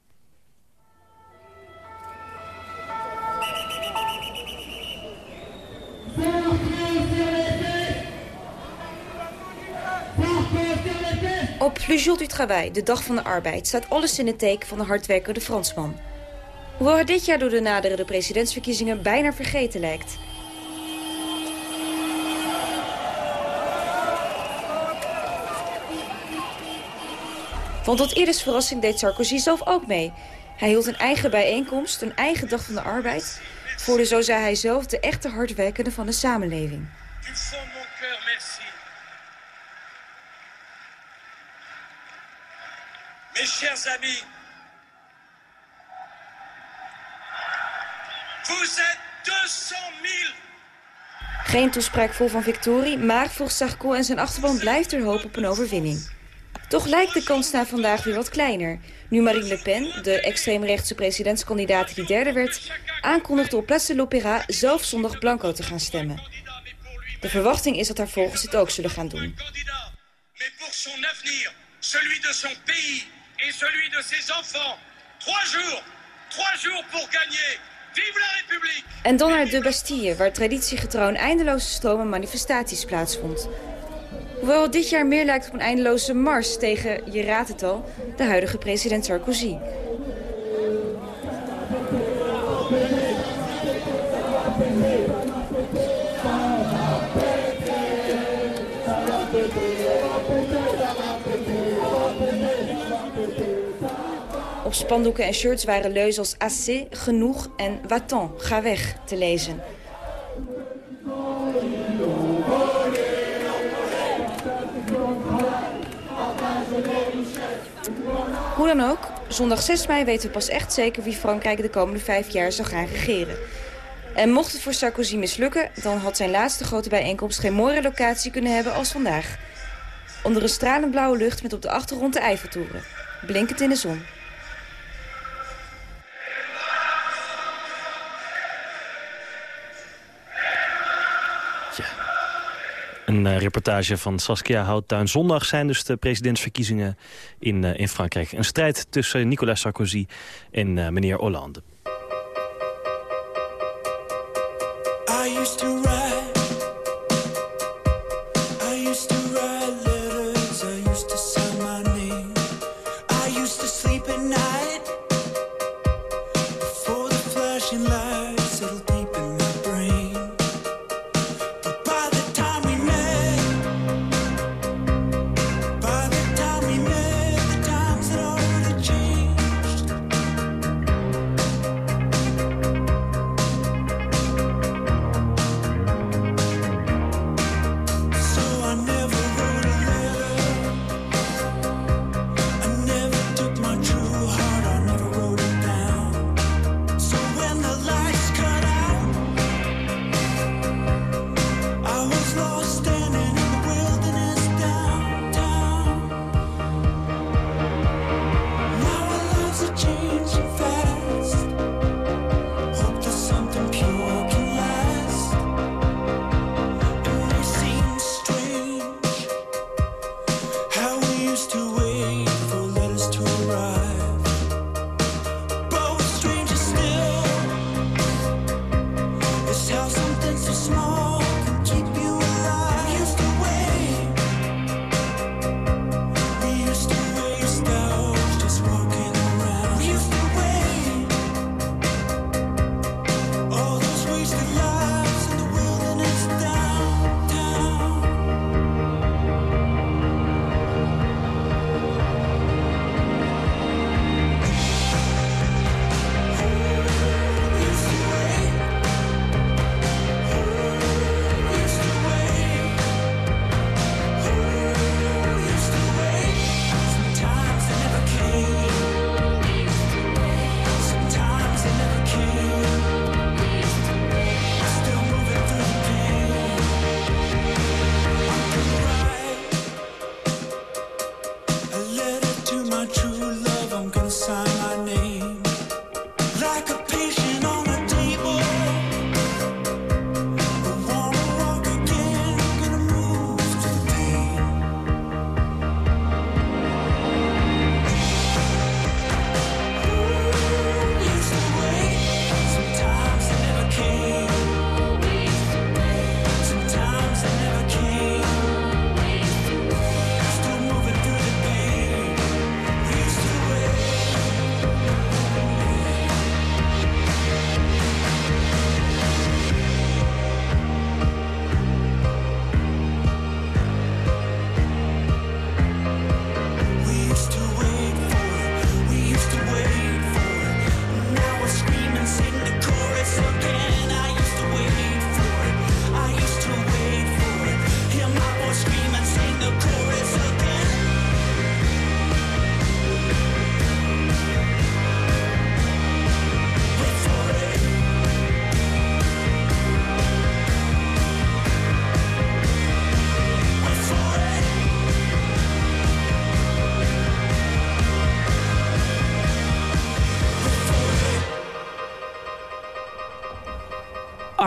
Le Jour du Travail, de dag van de arbeid, staat alles in het teken van de hardwerkende Fransman. Hoewel hij dit jaar door de naderende presidentsverkiezingen bijna vergeten lijkt. Want tot ieders verrassing deed Sarkozy zelf ook mee. Hij hield een eigen bijeenkomst, een eigen dag van de arbeid... voor de, zo zei hij zelf, de echte hardwerkende van de samenleving. Mes chers amis, vous êtes 200 000 Geen toespraak vol van victorie, maar volgens Sarko en zijn achterban blijft er hoop op een overwinning. Toch lijkt de kans na vandaag weer wat kleiner. Nu Marine Le Pen, de extreemrechtse presidentskandidaat die derde werd... aankondigde op Place de l'Opéra zelf zondag blanco te gaan stemmen. De verwachting is dat haar volgers dit ook zullen gaan doen. mais pour son avenir, celui de son pays et celui de ses enfants. Trois jours, trois jours pour gagner. Vive la République En dan naar de Bastille, waar traditiegetrouw een eindeloze stroom aan manifestaties plaatsvond. Hoewel het dit jaar meer lijkt op een eindeloze mars tegen, je raadt het al, de huidige president Sarkozy. Op spandoeken en shirts waren leuzen als assez, genoeg en va-t'en, ga weg, te lezen. Hoe dan ook, zondag 6 mei weten we pas echt zeker wie Frankrijk de komende vijf jaar zal gaan regeren. En mocht het voor Sarkozy mislukken, dan had zijn laatste grote bijeenkomst geen mooiere locatie kunnen hebben als vandaag. Onder een stralend blauwe lucht met op de achtergrond de Eiffeltoren. Blinkend in de zon. Een eh, reportage van Saskia Houttuin. Zondag zijn dus de presidentsverkiezingen in, eh, in Frankrijk. Een strijd tussen Nicolas Sarkozy en eh, meneer Hollande.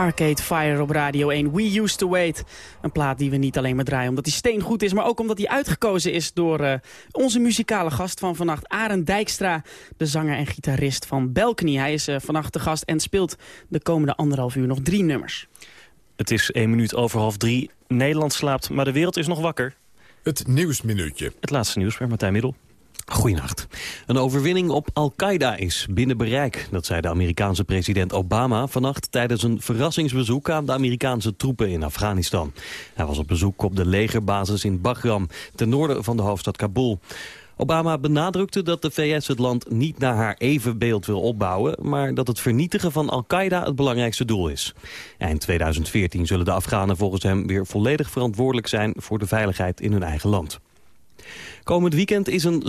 Arcade Fire op Radio 1. We Used to Wait. Een plaat die we niet alleen maar draaien omdat die steen goed is... maar ook omdat hij uitgekozen is door uh, onze muzikale gast van vannacht... Arend Dijkstra, de zanger en gitarist van Balcony. Hij is uh, vannacht de gast en speelt de komende anderhalf uur nog drie nummers. Het is één minuut over half drie. Nederland slaapt, maar de wereld is nog wakker. Het Nieuwsminuutje. Het laatste nieuws bij Martijn Middel. Goedenacht. Een overwinning op Al-Qaeda is binnen bereik. Dat zei de Amerikaanse president Obama vannacht tijdens een verrassingsbezoek aan de Amerikaanse troepen in Afghanistan. Hij was op bezoek op de legerbasis in Bagram, ten noorden van de hoofdstad Kabul. Obama benadrukte dat de VS het land niet naar haar evenbeeld wil opbouwen... maar dat het vernietigen van Al-Qaeda het belangrijkste doel is. Eind 2014 zullen de Afghanen volgens hem weer volledig verantwoordelijk zijn... voor de veiligheid in hun eigen land. Komend weekend is een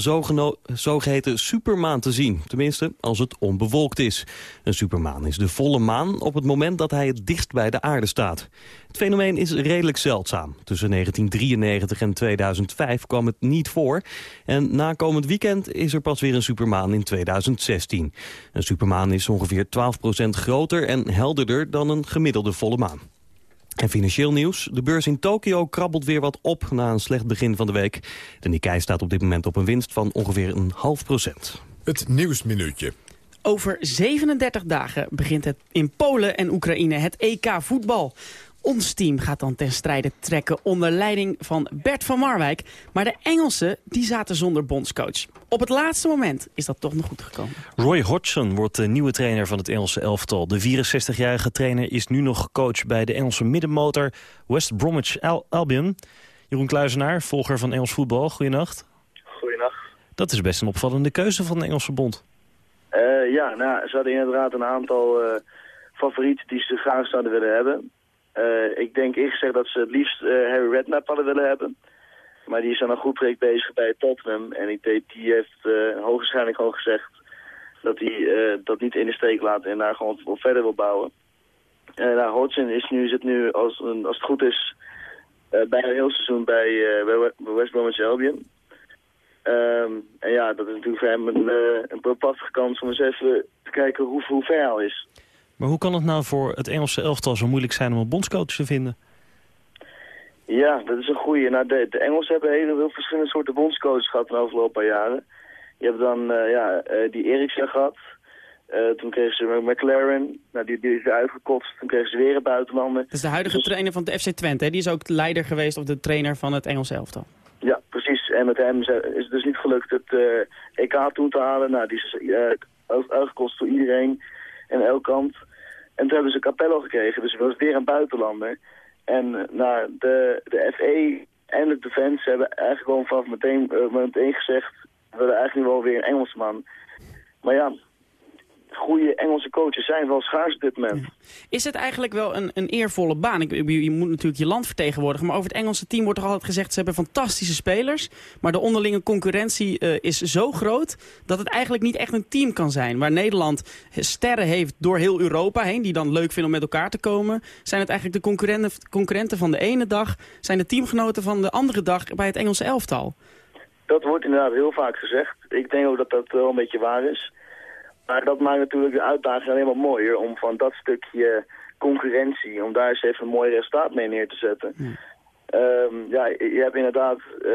zogeheten supermaan te zien. Tenminste, als het onbewolkt is. Een supermaan is de volle maan op het moment dat hij het dichtst bij de aarde staat. Het fenomeen is redelijk zeldzaam. Tussen 1993 en 2005 kwam het niet voor. En na komend weekend is er pas weer een supermaan in 2016. Een supermaan is ongeveer 12% groter en helderder dan een gemiddelde volle maan. En financieel nieuws. De beurs in Tokio krabbelt weer wat op na een slecht begin van de week. De Nikkei staat op dit moment op een winst van ongeveer een half procent. Het Nieuwsminuutje. Over 37 dagen begint het in Polen en Oekraïne het EK voetbal. Ons team gaat dan ten strijde trekken onder leiding van Bert van Marwijk. Maar de Engelsen die zaten zonder bondscoach. Op het laatste moment is dat toch nog goed gekomen. Roy Hodgson wordt de nieuwe trainer van het Engelse elftal. De 64-jarige trainer is nu nog coach bij de Engelse middenmotor West Bromwich Albion. Jeroen Kluizenaar, volger van Engels voetbal. Goedenacht. Goedenacht. Dat is best een opvallende keuze van de Engelse bond. Uh, ja, nou, ze hadden inderdaad een aantal uh, favorieten die ze graag zouden willen hebben. Uh, ik denk eerst gezegd dat ze het liefst Harry Redknapp hadden willen hebben. Maar die is dan een goed project bezig bij Tottenham. En ik denk, die heeft uh, hoogstwaarschijnlijk gewoon gezegd dat hij uh, dat niet in de steek laat en daar gewoon verder wil bouwen. Uh, nou, Hodgson is nu, zit nu, als, als het goed is, bijna heel seizoen bij, bij West Bromwich Albion. Um, en ja, dat is natuurlijk voor hem een, een kans om eens even te kijken hoe, hoe ver hij al is. Maar hoe kan het nou voor het Engelse elftal zo moeilijk zijn om een bondscoach te vinden? Ja, dat is een goeie. Nou, de, de Engelsen hebben heel veel verschillende soorten bondscoaches gehad de afgelopen paar jaren. Je hebt dan uh, ja, uh, die Eriksen gehad. Uh, toen kregen ze McLaren. Nou, die, die is weer uitgekotst. Toen kregen ze weer een buitenlander. Dat is de huidige dus... trainer van de FC Twente. Hè? Die is ook de leider geweest of de trainer van het Engelse elftal. Ja, precies. En met hem is het dus niet gelukt het EK toen te halen. Nou, die is uitgekost voor iedereen en elk kant. En toen hebben ze Capello gekregen. Dus het was weer een buitenlander. En nou, de, de FE en de Defense hebben eigenlijk gewoon vanaf meteen, uh, meteen gezegd... we willen eigenlijk wel weer een Engelsman. Maar ja, goede Engelse coaches zijn wel schaars op dit moment. Is het eigenlijk wel een, een eervolle baan? Ik, je moet natuurlijk je land vertegenwoordigen, maar over het Engelse team wordt toch altijd gezegd... ze hebben fantastische spelers, maar de onderlinge concurrentie uh, is zo groot... dat het eigenlijk niet echt een team kan zijn. Waar Nederland sterren heeft door heel Europa heen... die dan leuk vinden om met elkaar te komen... zijn het eigenlijk de concurrenten, concurrenten van de ene dag... zijn de teamgenoten van de andere dag bij het Engelse elftal. Dat wordt inderdaad heel vaak gezegd. Ik denk ook dat dat wel een beetje waar is... Maar dat maakt natuurlijk de uitdaging alleen maar mooier om van dat stukje concurrentie, om daar eens even een mooi resultaat mee neer te zetten. Ja, um, ja je hebt inderdaad, uh,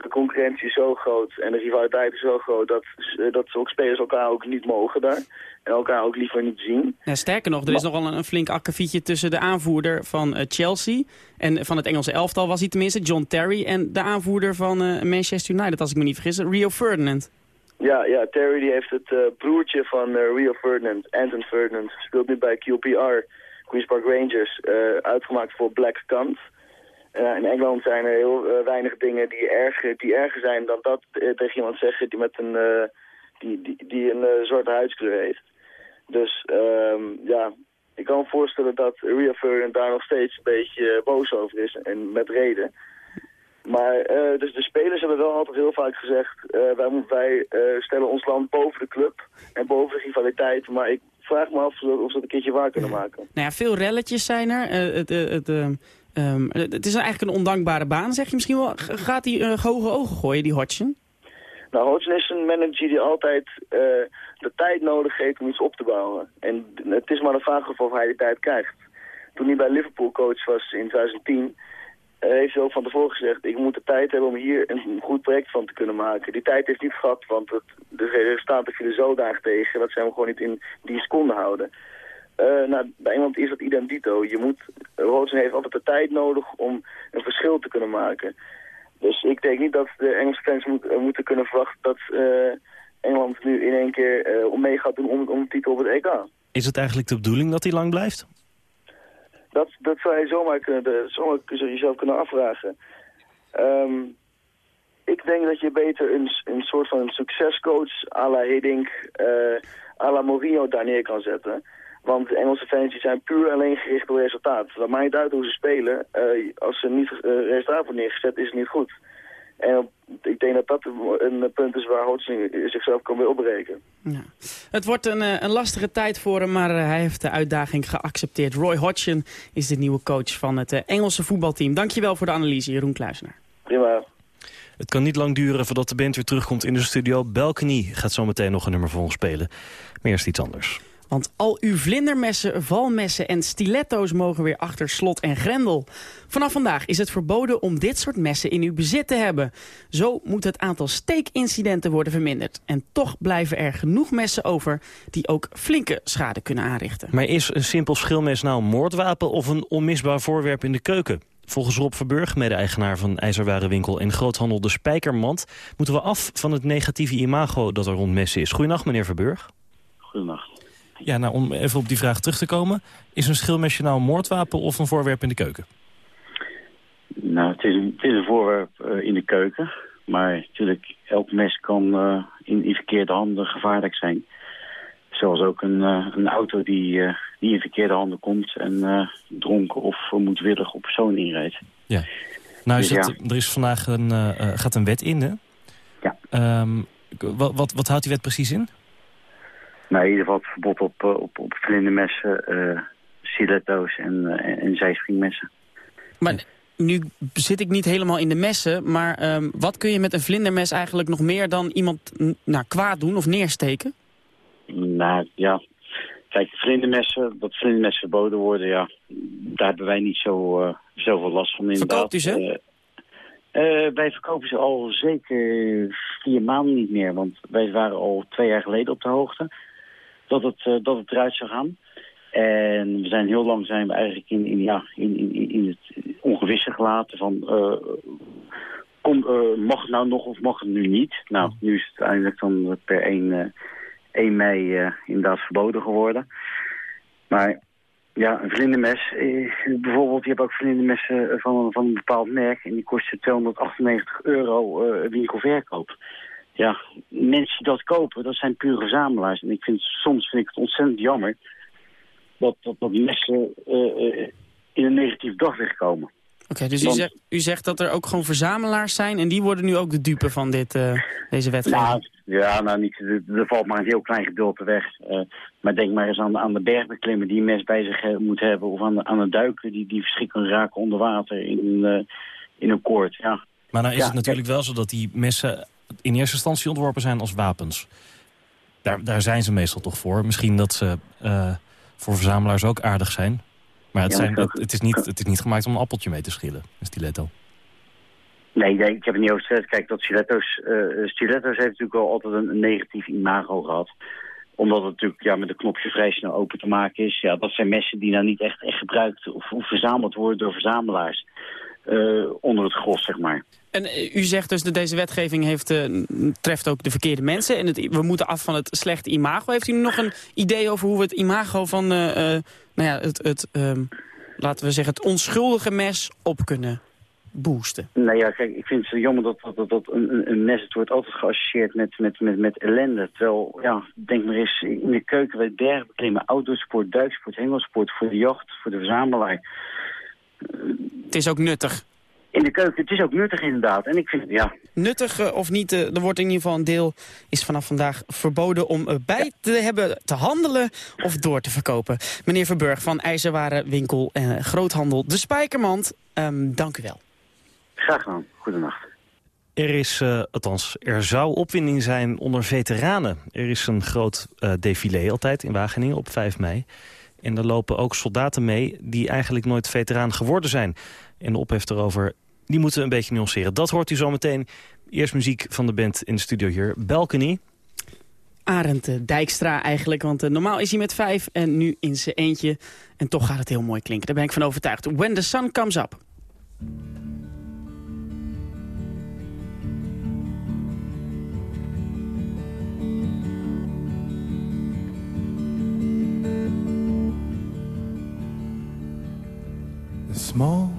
de concurrentie is zo groot en de rivaliteit is zo groot dat, dat ook spelers elkaar ook niet mogen daar. En elkaar ook liever niet zien. Ja, sterker nog, er is nogal een, een flink akkefietje tussen de aanvoerder van uh, Chelsea en van het Engelse elftal was hij tenminste, John Terry, en de aanvoerder van uh, Manchester United, als ik me niet vergis, Rio Ferdinand. Ja, ja, Terry die heeft het uh, broertje van uh, Rio Ferdinand, Anton Ferdinand, speelt nu bij QPR, Queen's Park Rangers, uh, uitgemaakt voor Black Kant. in Engeland zijn er heel weinig dingen die erger, die erger zijn dan dat tegen iemand zeggen die, met een, die, die, die een zwarte huidskleur heeft. Dus um, ja, ik kan me voorstellen dat Rio Ferdinand daar nog steeds een beetje boos over is en met reden. Maar uh, dus de spelers hebben wel altijd heel vaak gezegd... Uh, wij, wij uh, stellen ons land boven de club en boven de rivaliteit. Maar ik vraag me af of ze dat een keertje waar kunnen maken. Nou ja, veel relletjes zijn er. het, het, um, het is eigenlijk een ondankbare baan, zeg je misschien wel. Gaat hij hoge ogen gooien, die Hodgson? Nou, Hodgson is een manager die altijd de tijd nodig heeft om iets op te bouwen. En het is maar de vraag of hij die tijd krijgt. Toen hij bij Liverpool coach was in 2010, uh, heeft ook van tevoren gezegd... ik moet de tijd hebben om hier een goed project van te kunnen maken. Die tijd heeft niet gehad, want het, de resultaten vielen zo daar tegen... dat zijn we gewoon niet in die seconde houden. Uh, nou, bij iemand is dat identito. Je moet, Hodgson heeft altijd de tijd nodig om een verschil te kunnen maken. Dus ik denk niet dat de Engelse fans moet, uh, moeten kunnen verwachten dat uh, Engeland nu in één keer uh, mee gaat doen om, om de titel op het EK. Is het eigenlijk de bedoeling dat hij lang blijft? Dat, dat zou je zomaar, kunnen, zomaar jezelf kunnen afvragen. Um, ik denk dat je beter een, een soort van succescoach à la Hiddink, à la Mourinho daar neer kan zetten. Want Engelse fans zijn puur alleen gericht op resultaat. Dat maakt niet uit hoe ze spelen. Uh, als ze niet uh, resultaat wordt neergezet, is het niet goed. En ik denk dat dat een punt is waar Hodgson zichzelf kan weer opbreken. Ja. Het wordt een, een, lastige tijd voor hem, maar hij heeft de uitdaging geaccepteerd. Roy Hodgson is de nieuwe coach van het Engelse voetbalteam. Dankjewel voor de analyse, Jeroen Kluisner. Prima. Het kan niet lang duren voordat de band weer terugkomt in de studio. Balcony gaat zo meteen nog een nummer voor ons spelen. Maar eerst iets anders. Want al uw vlindermessen, valmessen en stiletto's mogen weer achter slot en grendel. Vanaf vandaag is het verboden om dit soort messen in uw bezit te hebben. Zo moet het aantal steekincidenten worden verminderd. En toch blijven er genoeg messen over die ook flinke schade kunnen aanrichten. Maar is een simpel schilmes nou een moordwapen of een onmisbaar voorwerp in de keuken? Volgens Rob Verburg, mede-eigenaar van IJzerwarenwinkel en groothandel De Spijkermand... moeten we af van het negatieve imago dat er rond messen is. Goedenacht, meneer Verburg. Goedenacht. Ja, nou, om even op die vraag terug te komen. Is een schilmesje nou een moordwapen of een voorwerp in de keuken? Nou, het is een, het is een voorwerp uh, in de keuken. Maar natuurlijk, elk mes kan uh, in, in, verkeerde handen gevaarlijk zijn. Zoals ook een, uh, een auto die, die in verkeerde handen komt... en dronken of moedwillig op persoon inrijdt. Ja. Nou, is dus, ja. er is vandaag een, gaat een wet in, hè? Ja. Um, wat, wat, wat houdt die wet precies in? Nou, in ieder geval het verbod op, op, op vlindermessen, uh, stiletto's en, uh, en zijspringmessen. Maar nu zit ik niet helemaal in de messen, maar um, wat kun je met een vlindermes eigenlijk nog meer dan iemand nou, kwaad doen of neersteken? Nou, ja. Kijk, vlindermessen, dat vlindermessen verboden worden, ja, daar hebben wij niet zo, uh, zoveel last van inderdaad. Verkoopt u ze? wij verkopen ze al zeker vier maanden niet meer, want wij waren al twee jaar geleden op de hoogte dat het, uh, dat het eruit zou gaan. En we zijn heel lang zijn we eigenlijk in, in, ja, in, in, in het ongewisse gelaten van... Uh, kom, uh, mag het nou nog of mag het nu niet? Nou, nu is het uiteindelijk dan per 1, 1 mei inderdaad verboden geworden. Maar ja, een vlindermes, bijvoorbeeld, je hebt ook vlindermessen van, van een bepaald merk... en die kosten 298 euro winkelverkoop ja, mensen die dat kopen, dat zijn pure verzamelaars. En ik vind, soms vind ik het ontzettend jammer dat, dat, dat mensen uh, in een negatief daglicht komen. Oké, okay, dus u, zegt, u zegt dat er ook gewoon verzamelaars zijn... en die worden nu ook de dupe van dit, uh, deze wetgeving? Nou, ja, nou niet. Er valt maar een heel klein gedeelte weg. Uh, maar denk maar eens aan, aan de bergbeklimmer die een mes bij zich moet hebben... of aan de, aan de duiker die, die verschrikkelijk raken onder water in, in een koord. Ja. Maar nou is ja, het natuurlijk wel zo dat die messen in eerste instantie ontworpen zijn als wapens. Daar, daar zijn ze meestal toch voor. Misschien dat ze uh, voor verzamelaars ook aardig zijn. Maar het, zijn, het, het, is niet, het is niet gemaakt om een appeltje mee te schillen, een stiletto. Nee, nee, ik heb het niet over gezegd. Kijk, dat stiletto's, uh, stiletto's heeft natuurlijk wel altijd een, een negatief imago gehad omdat het natuurlijk ja, met een knopje vrij snel open te maken is. Ja, dat zijn messen die nou niet echt, echt gebruikt of, of verzameld worden door verzamelaars. Uh, onder het gros, zeg maar. En uh, u zegt dus dat deze wetgeving heeft, uh, treft ook de verkeerde mensen. En het, we moeten af van het slechte imago. Heeft u nog een idee over hoe we het imago van nou ja, het, het um, laten we zeggen, het onschuldige mes op kunnen boosten? Nou ja, kijk, ik vind het jammer dat, dat, dat een, een mes, het wordt altijd geassocieerd met, met, met, met ellende. Terwijl, ja, denk maar eens, in de keuken, bij bergen beklimmen, outdoorsport, duiksport, hengelsport, voor de jacht, voor de verzamelaar het is ook nuttig. In de keuken, het is ook nuttig inderdaad. En ik vind, ja... Nuttig uh, of niet, uh, er wordt in ieder geval een deel... is vanaf vandaag verboden om uh, bij ja. te hebben, te handelen of door te verkopen. Meneer Verburg van IJzerwarenwinkel en Groothandel De Spijkermand, um, dank u wel. Graag gedaan. Goedenacht. Er is, uh, althans, er zou opwinding zijn onder veteranen. Er is een groot uh, défilé altijd in Wageningen op 5 mei. En er lopen ook soldaten mee die eigenlijk nooit veteraan geworden zijn. En de ophef erover, die moeten we een beetje nuanceren. Dat hoort u zometeen. Eerst muziek van de band in de studio hier. Balcony. Arend eh, Dijkstra eigenlijk, want normaal is hij met vijf en nu in zijn eentje. En toch gaat het heel mooi klinken, daar ben ik van overtuigd. When the sun comes up. small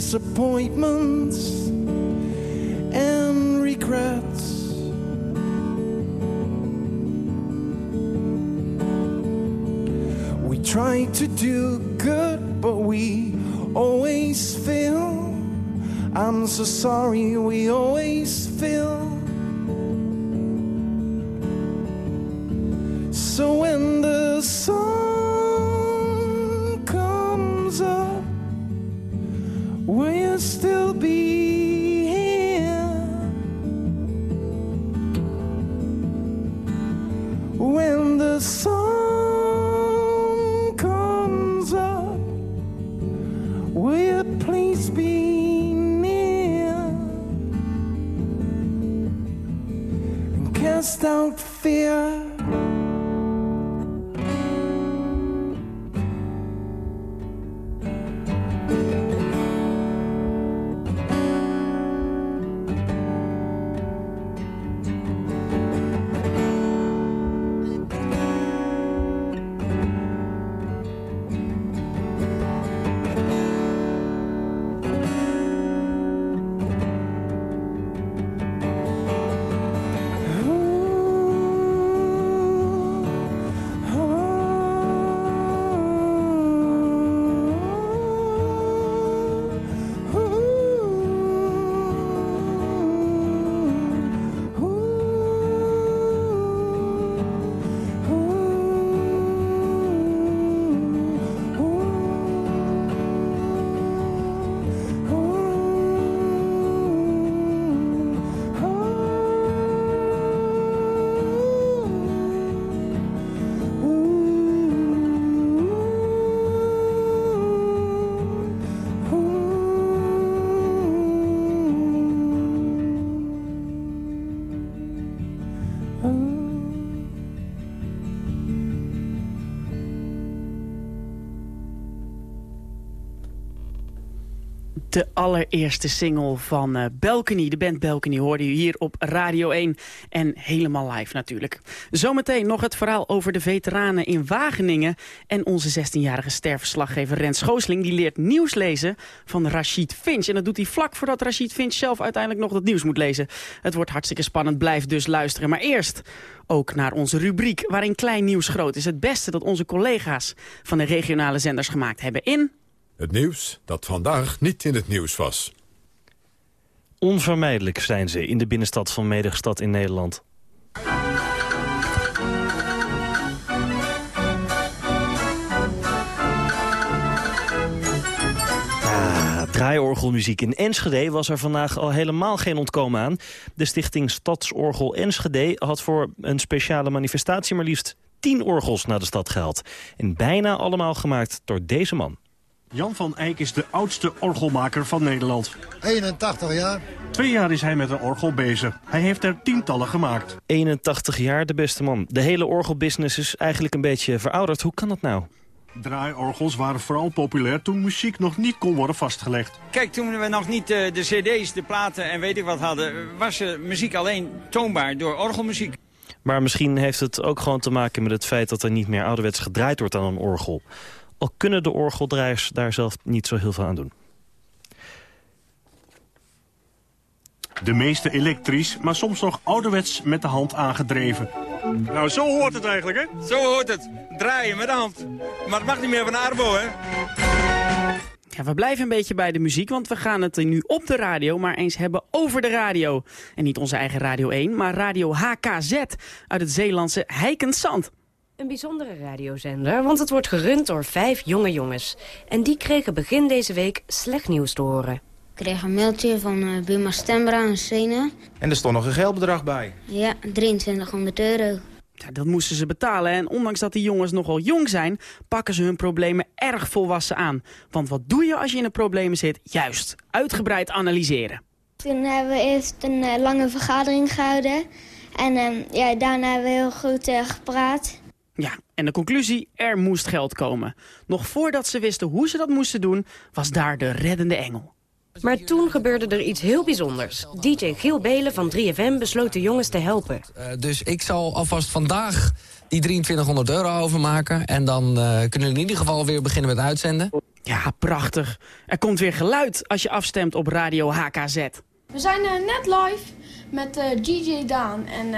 disappointments and regrets. We try to do good, but we always fail. I'm so sorry, we always fail. De allereerste single van uh, de band Balcony, hoorde u hier op Radio 1 en helemaal live natuurlijk. Zometeen nog het verhaal over de veteranen in Wageningen en onze 16-jarige sterverslaggever Rens Schoosling, die leert nieuws lezen van Rashid Finch. En dat doet hij vlak voordat Rashid Finch zelf uiteindelijk nog dat nieuws moet lezen. Het wordt hartstikke spannend, blijf dus luisteren. Maar eerst ook naar onze rubriek waarin klein nieuws groot is. Het beste dat onze collega's van de regionale zenders gemaakt hebben in... Het nieuws dat vandaag niet in het nieuws was. Onvermijdelijk zijn ze in de binnenstad van Medigstad in Nederland. Ah, draaiorgelmuziek in Enschede was er vandaag al helemaal geen ontkomen aan. De stichting Stadsorgel Enschede had voor een speciale manifestatie maar liefst tien orgels naar de stad gehaald. En bijna allemaal gemaakt door deze man. Jan van Eyck is de oudste orgelmaker van Nederland. 81 jaar. Twee jaar is hij met een orgel bezig. Hij heeft er tientallen gemaakt. 81 jaar, de beste man. De hele orgelbusiness is eigenlijk een beetje verouderd. Hoe kan dat nou? Draaiorgels waren vooral populair toen muziek nog niet kon worden vastgelegd. Kijk, toen we nog niet uh, de cd's, de platen en weet ik wat hadden... was uh, muziek alleen toonbaar door orgelmuziek. Maar misschien heeft het ook gewoon te maken met het feit... dat er niet meer ouderwets gedraaid wordt aan een orgel. Al kunnen de orgeldraaiers daar zelf niet zo heel veel aan doen. De meeste elektrisch, maar soms nog ouderwets met de hand aangedreven. Nou, zo hoort het eigenlijk, hè? Zo hoort het. Draaien met de hand. Maar het mag niet meer van Arbo, hè? Ja, we blijven een beetje bij de muziek, want we gaan het nu op de radio maar eens hebben over de radio. En niet onze eigen Radio 1, maar Radio HKZ uit het Zeelandse Heikensand. Een bijzondere radiozender, want het wordt gerund door vijf jonge jongens. En die kregen begin deze week slecht nieuws te horen. Ik kreeg een mailtje van uh, Buma Stembra en Sene. En er stond nog een geldbedrag bij. Ja, 2300 euro. Ja, dat moesten ze betalen en ondanks dat die jongens nogal jong zijn... pakken ze hun problemen erg volwassen aan. Want wat doe je als je in de problemen zit? Juist, uitgebreid analyseren. Toen hebben we eerst een uh, lange vergadering gehouden. En uh, ja, daarna hebben we heel goed uh, gepraat. Ja, en de conclusie, er moest geld komen. Nog voordat ze wisten hoe ze dat moesten doen, was daar de reddende engel. Maar toen gebeurde er iets heel bijzonders. DJ Giel Belen van 3FM besloot de jongens te helpen. Uh, dus ik zal alvast vandaag die 2300 euro overmaken. En dan uh, kunnen we in ieder geval weer beginnen met uitzenden. Ja, prachtig. Er komt weer geluid als je afstemt op Radio HKZ. We zijn uh, net live met DJ Daan. En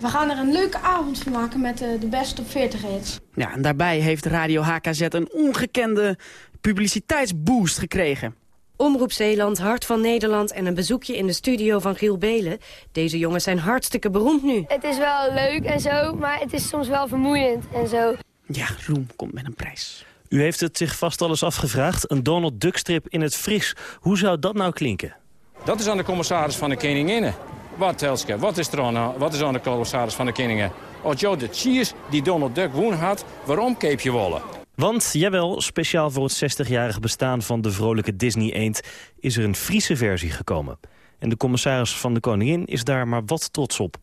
we gaan er een leuke avond van maken met de beste op 40 hits. Ja, en daarbij heeft Radio HKZ een ongekende publiciteitsboost gekregen. Omroep Zeeland, Hart van Nederland en een bezoekje in de studio van Giel Belen. Deze jongens zijn hartstikke beroemd nu. Het is wel leuk en zo, maar het is soms wel vermoeiend en zo. Ja, roem komt met een prijs. U heeft het zich vast al eens afgevraagd. Een Donald Duck strip in het Fries. Hoe zou dat nou klinken? Dat is aan de commissaris van de Koninginnen. Wat, Telske, wat is er aan, wat is aan de commissaris van de Koningen? Als jou de cheers die Donald Duck woon had, waarom keep je wollen? Want, jawel, speciaal voor het 60-jarige bestaan van de vrolijke Disney-eend... is er een Friese versie gekomen. En de commissaris van de Koningin is daar maar wat trots op.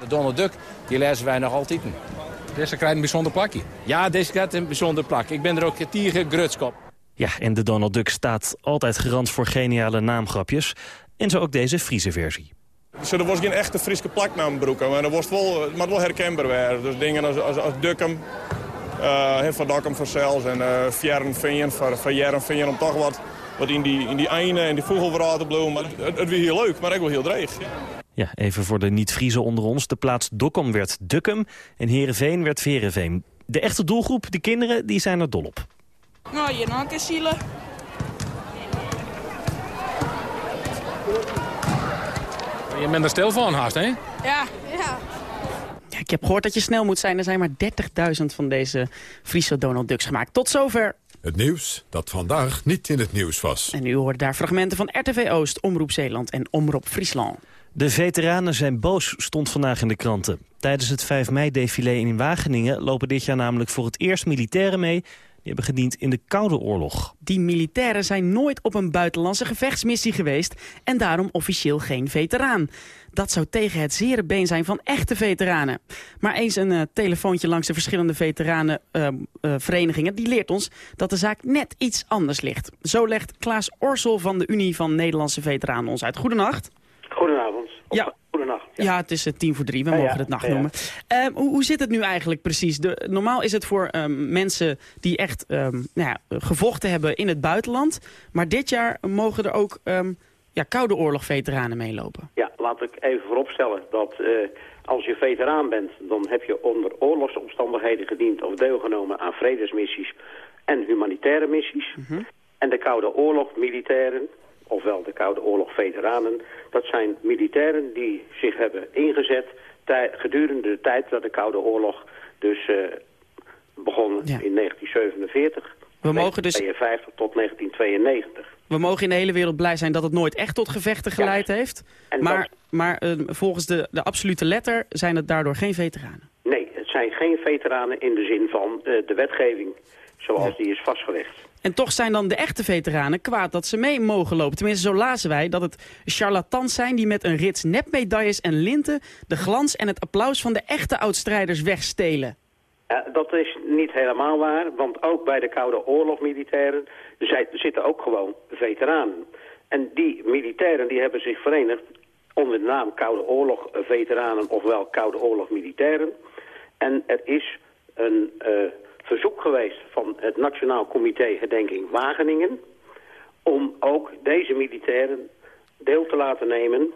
De Donald Duck, die lezen wij nog altijd. Deze krijgt een bijzonder plakje. Ja, deze krijgt een bijzonder plak. Ik ben er ook tiger grutskop. Ja, en de Donald Duck staat altijd garant voor geniale naamgrapjes. En zo ook deze Friese versie. Dus er was geen echte Friese plaknaam broeken, maar er was wel, maar wel herkenbaar werden. Dus dingen als, als, als Dukkem, uh, van Dokkum voor zelfs en uh, Fjern Veen, voor, voor Jern Veen, om toch wat, wat in die, in die einde en die vogelverraad te bloemen. Maar het, het was heel leuk, maar ook wel heel dreig. Ja, even voor de niet-Friese onder ons. De plaats Dokkum werd Dukkem en Heerenveen werd Verenveen. De echte doelgroep, de kinderen, die zijn er dol op. Nou, je een zielen. Je bent er stil van haast, hè? Ja, ja. ja. Ik heb gehoord dat je snel moet zijn. Er zijn maar 30.000 van deze Friese Donald Ducks gemaakt. Tot zover. Het nieuws dat vandaag niet in het nieuws was. En u hoort daar fragmenten van RTV Oost, Omroep Zeeland en Omroep Friesland. De veteranen zijn boos, stond vandaag in de kranten. Tijdens het 5 mei-défilé in Wageningen lopen dit jaar namelijk voor het eerst militairen mee hebben gediend in de Koude Oorlog. Die militairen zijn nooit op een buitenlandse gevechtsmissie geweest... en daarom officieel geen veteraan. Dat zou tegen het zere been zijn van echte veteranen. Maar eens een uh, telefoontje langs de verschillende veteranenverenigingen... Uh, uh, die leert ons dat de zaak net iets anders ligt. Zo legt Klaas Orsel van de Unie van Nederlandse Veteranen ons uit. Goedenacht. Goedenavond. Ja. Goedenacht. Ja. ja, het is tien voor drie. We mogen ja, het nacht noemen. Uh, hoe, hoe, zit het nu eigenlijk precies? De, normaal is het voor um, mensen die echt um, nou ja, gevochten hebben in het buitenland. Maar dit jaar mogen er ook ja, Koude Oorlog-veteranen meelopen. Ja, laat ik even vooropstellen dat uh, als je veteraan bent... dan heb je onder oorlogsomstandigheden gediend of deelgenomen aan vredesmissies en humanitaire missies. Mm -hmm. En de Koude Oorlog-militairen, ofwel de Koude Oorlog-veteranen... dat zijn militairen die zich hebben ingezet gedurende de tijd dat de Koude Oorlog dus uh, begon ja. in 1947... We mogen dus... 1952 tot 1992. We mogen in de hele wereld blij zijn dat het nooit echt tot gevechten geleid ja. heeft. En maar dat... maar uh, volgens de, de absolute letter zijn het daardoor geen veteranen. Nee, het zijn geen veteranen in de zin van uh, de wetgeving zoals ja. die is vastgelegd. En toch zijn dan de echte veteranen kwaad dat ze mee mogen lopen. Tenminste, zo lazen wij dat het charlatans zijn die met een rits nepmedailles en linten... de glans en het applaus van de echte oudstrijders wegstelen. Ja, dat is niet helemaal waar, want ook bij de Koude Oorlog-militairen zitten ook gewoon veteranen. En die militairen die hebben zich verenigd onder de naam Koude Oorlog-veteranen, ofwel Koude Oorlog-militairen. En er is een uh, verzoek geweest van het Nationaal Comité Herdenking Wageningen... om ook deze militairen deel te laten nemen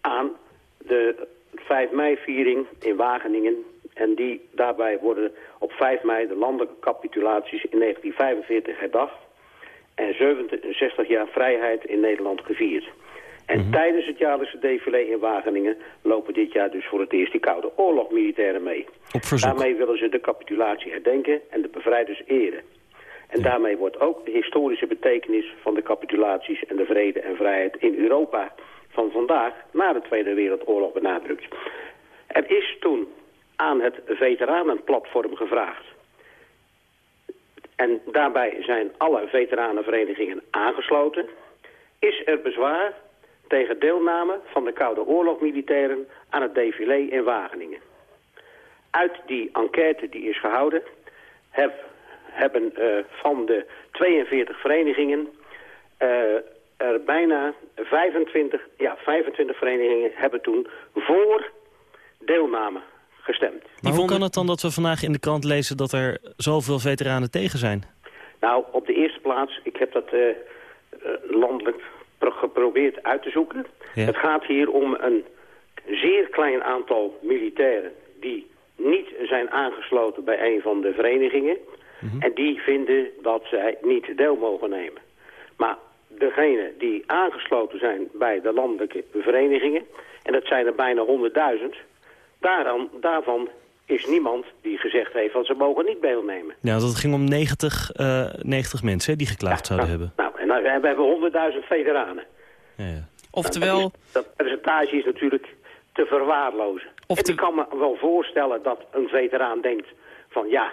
aan de 5 mei-viering in Wageningen en die, daarbij worden op 5 mei de landelijke capitulaties in 1945 herdacht. En 67 jaar vrijheid in Nederland gevierd. En mm -hmm. tijdens het jaarlijkse défilé in Wageningen lopen dit jaar dus voor het eerst die Koude Oorlog militairen mee. Op verzoek. Daarmee willen ze de capitulatie herdenken en de bevrijders eren. En ja. daarmee wordt ook de historische betekenis van de capitulaties en de vrede en vrijheid in Europa van vandaag na de Tweede Wereldoorlog benadrukt. Er is toen aan het veteranenplatform gevraagd. En daarbij zijn alle veteranenverenigingen aangesloten. Is er bezwaar tegen deelname van de Koude Oorlog-militairen aan het défilé in Wageningen? Uit die enquête die is gehouden heb, hebben uh, van de 42 verenigingen uh, er bijna 25, ja, 25 verenigingen hebben toen voor deelname gestemd. Maar hoe kan het dan dat we vandaag in de krant lezen dat er zoveel veteranen tegen zijn? Nou, op de eerste plaats, ik heb dat uh, uh, landelijk geprobeerd uit te zoeken. Ja. Het gaat hier om een zeer klein aantal militairen die niet zijn aangesloten bij een van de verenigingen. Mm -hmm. En die vinden dat zij niet deel mogen nemen. Maar degenen die aangesloten zijn bij de landelijke verenigingen, en dat zijn er bijna 100.000 Daarom, daarvan is niemand die gezegd heeft van ze mogen niet deelnemen. Ja, dat ging om 90, uh, 90 mensen die geklaagd ja, zouden nou, hebben. Nou, nou, we hebben 100.000 veteranen. Ja, ja. Oftewel... Nou, dat, dat, percentage is natuurlijk te verwaarlozen. Of en ik kan me wel voorstellen dat een veteraan denkt van ja,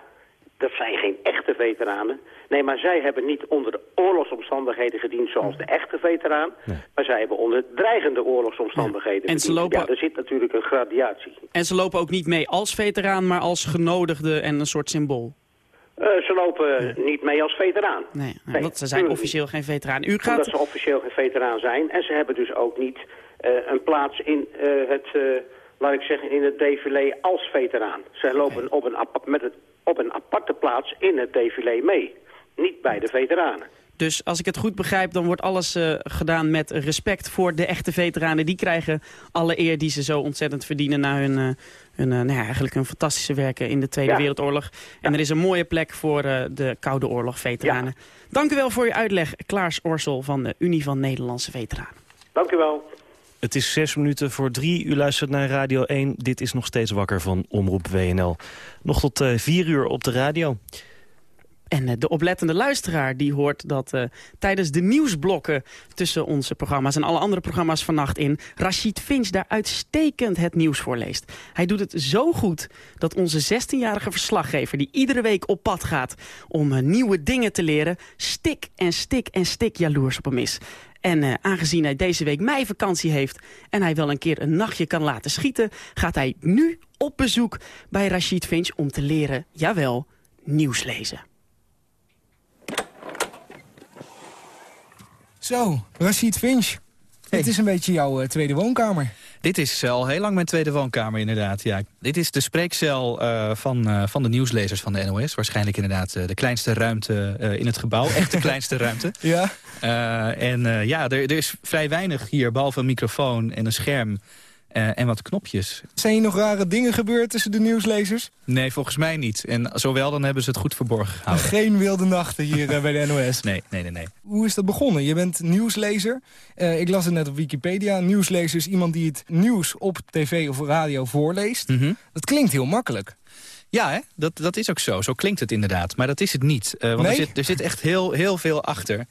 dat zijn geen echte veteranen. Nee, maar zij hebben niet onder de oorlogsomstandigheden gediend zoals de echte veteraan. Nee. Maar zij hebben onder dreigende oorlogsomstandigheden ja. en gediend. Ze lopen... Ja, er zit natuurlijk een gradatie. En ze lopen ook niet mee als veteraan, maar als genodigde en een soort symbool. Uh, ze lopen nee. niet mee als veteraan. Nee, nee want ze zijn officieel geen veteraan. U gaat... Omdat ze officieel geen veteraan zijn. En ze hebben dus ook niet uh, een plaats in uh, het, laat ik zeggen, in het défilé als veteraan. Ze lopen okay. op een, met het, op een aparte plaats in het défilé mee. Niet bij de veteranen. Dus als ik het goed begrijp, dan wordt alles uh, gedaan met respect voor de echte veteranen. Die krijgen alle eer die ze zo ontzettend verdienen na hun, uh, hun, uh, nou ja, eigenlijk hun fantastische werken in de Tweede ja. Wereldoorlog. En ja. er is een mooie plek voor de Koude Oorlog veteranen. Ja. Dank u wel voor uw uitleg, Klaars Orsel van de Unie van Nederlandse Veteranen. Dank u wel. Het is zes minuten voor drie. U luistert naar Radio 1. Dit is nog steeds wakker van Omroep WNL. Nog tot vier uur op de radio. En uh, de oplettende luisteraar die hoort dat uh, tijdens de nieuwsblokken tussen onze programma's en alle andere programma's vannacht in, Rashid Finch daar uitstekend het nieuws voorleest. Hij doet het zo goed dat onze 16-jarige verslaggever die iedere week op pad gaat om uh, nieuwe dingen te leren, stik en stik en stik jaloers op hem is. En aangezien hij deze week meivakantie heeft en hij wel een keer een nachtje kan laten schieten, gaat hij nu op bezoek bij Rashid Finch om te leren, jawel, nieuws lezen. Zo, Rashid Finch. Dit is een beetje jouw uh, tweede woonkamer. Dit is al heel lang mijn tweede woonkamer, inderdaad. Ja. Dit is de spreekcel uh, van, uh, van de nieuwslezers van de NOS. Waarschijnlijk inderdaad de kleinste ruimte in het gebouw. Echt de kleinste ruimte. Ja. en ja, er, er is vrij weinig hier, behalve een microfoon en een scherm... Uh, en wat knopjes. Zijn hier nog rare dingen gebeurd tussen de nieuwslezers? Nee, volgens mij niet. En zowel dan hebben ze het goed verborgen gehouden. Geen wilde nachten hier uh, bij de NOS? Nee, nee, nee, nee. Hoe is dat begonnen? Je bent nieuwslezer. Uh, ik las het net op Wikipedia. Nieuwslezer is iemand die het nieuws op tv of radio voorleest. Mhm. Mm -hmm. Dat klinkt heel makkelijk. Ja, hè? Dat, dat is ook zo. Zo klinkt het inderdaad. Maar dat is het niet. Uh, want nee? er, zit, er zit echt heel, heel veel achter.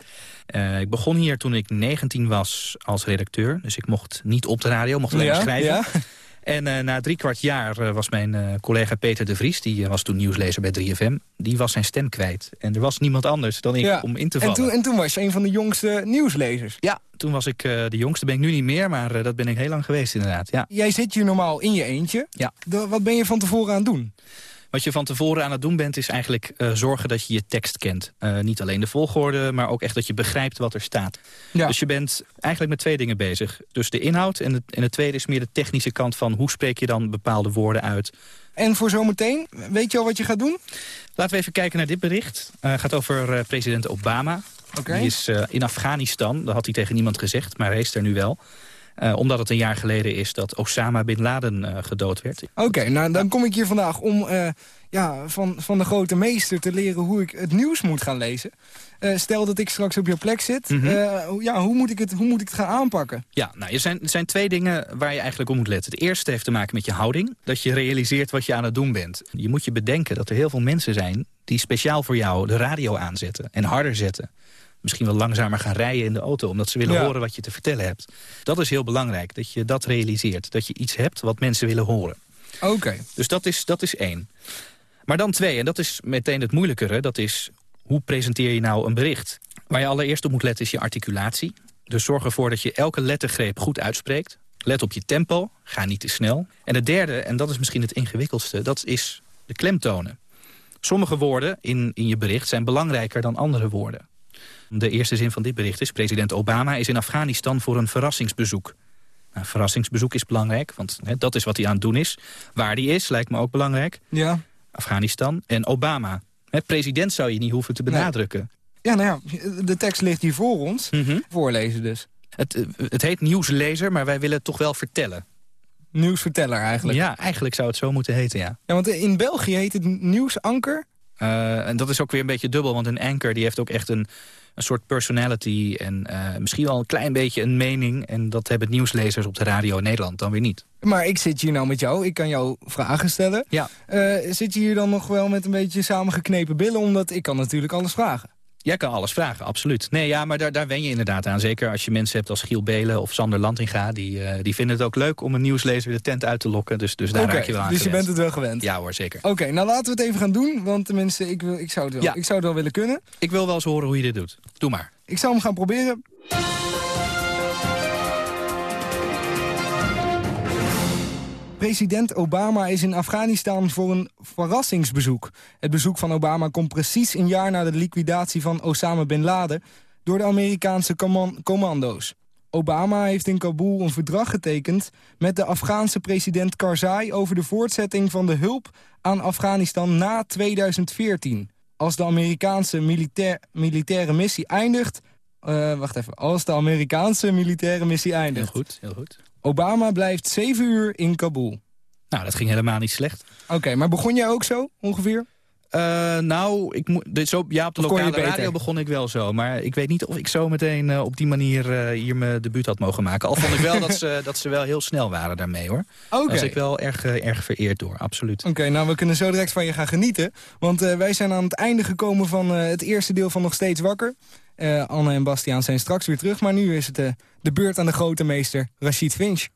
Uh, ik begon hier toen ik 19 was als redacteur. Dus ik mocht niet op de radio, mocht alleen ja, maar schrijven. Ja. En uh, na drie kwart jaar was mijn collega Peter de Vries... die was toen nieuwslezer bij 3FM, die was zijn stem kwijt. En er was niemand anders dan ik ja. om in te vallen. En toen, en toen was je een van de jongste nieuwslezers. Ja, toen was ik de jongste. Ben ik nu niet meer, maar dat ben ik heel lang geweest inderdaad. Ja. Jij zit hier normaal in je eentje. Ja. De, wat ben je van tevoren aan het doen? Wat je van tevoren aan het doen bent, is eigenlijk uh, zorgen dat je je tekst kent. Uh, niet alleen de volgorde, maar ook echt dat je begrijpt wat er staat. Ja. Dus je bent eigenlijk met twee dingen bezig. Dus de inhoud en het, en het tweede is meer de technische kant van... hoe spreek je dan bepaalde woorden uit. En voor zometeen, weet je al wat je gaat doen? Laten we even kijken naar dit bericht. Het uh, gaat over president Obama. Okay. Die is in Afghanistan, dat had hij tegen niemand gezegd, maar hij is er nu wel... Uh, omdat het een jaar geleden is dat Osama Bin Laden uh, gedood werd. Oké, okay, nou dan kom ik hier vandaag om uh, ja, van, van de grote meester te leren hoe ik het nieuws moet gaan lezen. stel dat ik straks op jouw plek zit, mm -hmm. ja, hoe, moet ik het, hoe moet ik het gaan aanpakken? Ja, nou, er zijn, er zijn twee dingen waar je eigenlijk op moet letten. Het eerste heeft te maken met je houding. Dat je realiseert wat je aan het doen bent. Je moet je bedenken dat er heel veel mensen zijn die speciaal voor jou de radio aanzetten en harder zetten misschien wel langzamer gaan rijden in de auto... omdat ze willen ja. horen wat je te vertellen hebt. Dat is heel belangrijk, dat je dat realiseert. Dat je iets hebt wat mensen willen horen. Oké. Okay. Dus dat is, dat is één. Maar dan twee, en dat is meteen het moeilijkere... dat is, hoe presenteer je nou een bericht? Waar je allereerst op moet letten is je articulatie. Dus zorg ervoor dat je elke lettergreep goed uitspreekt. Let op je tempo, ga niet te snel. En het derde, en dat is misschien het ingewikkeldste... dat is de klemtonen. Sommige woorden in, in je bericht zijn belangrijker dan andere woorden. De eerste zin van dit bericht is... president Obama is in Afghanistan voor een verrassingsbezoek. Nou, verrassingsbezoek is belangrijk, want hè, dat is wat hij aan het doen is. Waar hij is, lijkt me ook belangrijk. Ja. Afghanistan en Obama. Hè, president zou je niet hoeven te benadrukken. Nee. Ja, nou ja, de tekst ligt hier voor ons. Mm -hmm. Voorlezen dus. Het, het heet nieuwslezer, maar wij willen het toch wel vertellen. Nieuwsverteller eigenlijk. Ja, eigenlijk zou het zo moeten heten, ja. Ja, want in België heet het nieuwsanker. Uh, en dat is ook weer een beetje dubbel, want een anker die heeft ook echt een, een soort personality... en uh, misschien wel een klein beetje een mening. En dat hebben nieuwslezers op de radio in Nederland dan weer niet. Maar ik zit hier nou met jou, ik kan jou vragen stellen. Ja. Uh, zit je hier dan nog wel met een beetje samengeknepen billen? Omdat ik kan natuurlijk alles vragen. Jij kan alles vragen, absoluut. Nee, ja, maar daar, daar wen je inderdaad aan. Zeker als je mensen hebt als Giel Belen of Sander Landinga. Die, uh, die vinden het ook leuk om een nieuwslezer de tent uit te lokken. Dus, dus daar okay, raak je wel aan Dus je bent het wel gewend? Ja hoor, zeker. Oké, okay, nou laten we het even gaan doen. Want tenminste, ik, wil, ik, zou het wel, ja. ik zou het wel willen kunnen. Ik wil wel eens horen hoe je dit doet. Doe maar. Ik zou hem gaan proberen. President Obama is in Afghanistan voor een verrassingsbezoek. Het bezoek van Obama komt precies een jaar na de liquidatie van Osama Bin Laden... door de Amerikaanse commando's. Obama heeft in Kabul een verdrag getekend met de Afghaanse president Karzai... over de voortzetting van de hulp aan Afghanistan na 2014. Als de Amerikaanse militair, militaire missie eindigt... Uh, wacht even. Als de Amerikaanse militaire missie eindigt. Heel goed, heel goed. Obama blijft zeven uur in Kabul. Nou, dat ging helemaal niet slecht. Oké, okay, maar begon jij ook zo, ongeveer? Uh, nou, ik zo, ja, op de Of lokale radio begon ik wel zo. Maar ik weet niet of ik zo meteen eh, op die manier eh, hier mijn debuut had mogen maken. Al vond ik wel dat ze, dat ze wel heel snel waren daarmee, hoor. Oké. Daar was ik wel erg, eh, erg vereerd door, absoluut. Oké, nou we kunnen zo direct van je gaan genieten. Want eh, wij zijn aan het einde gekomen van eh, het eerste deel van Nog Steeds Wakker. Eh, Anne en Bastiaan zijn straks weer terug. Maar nu is het eh, de beurt aan de grote meester Rashid Finch.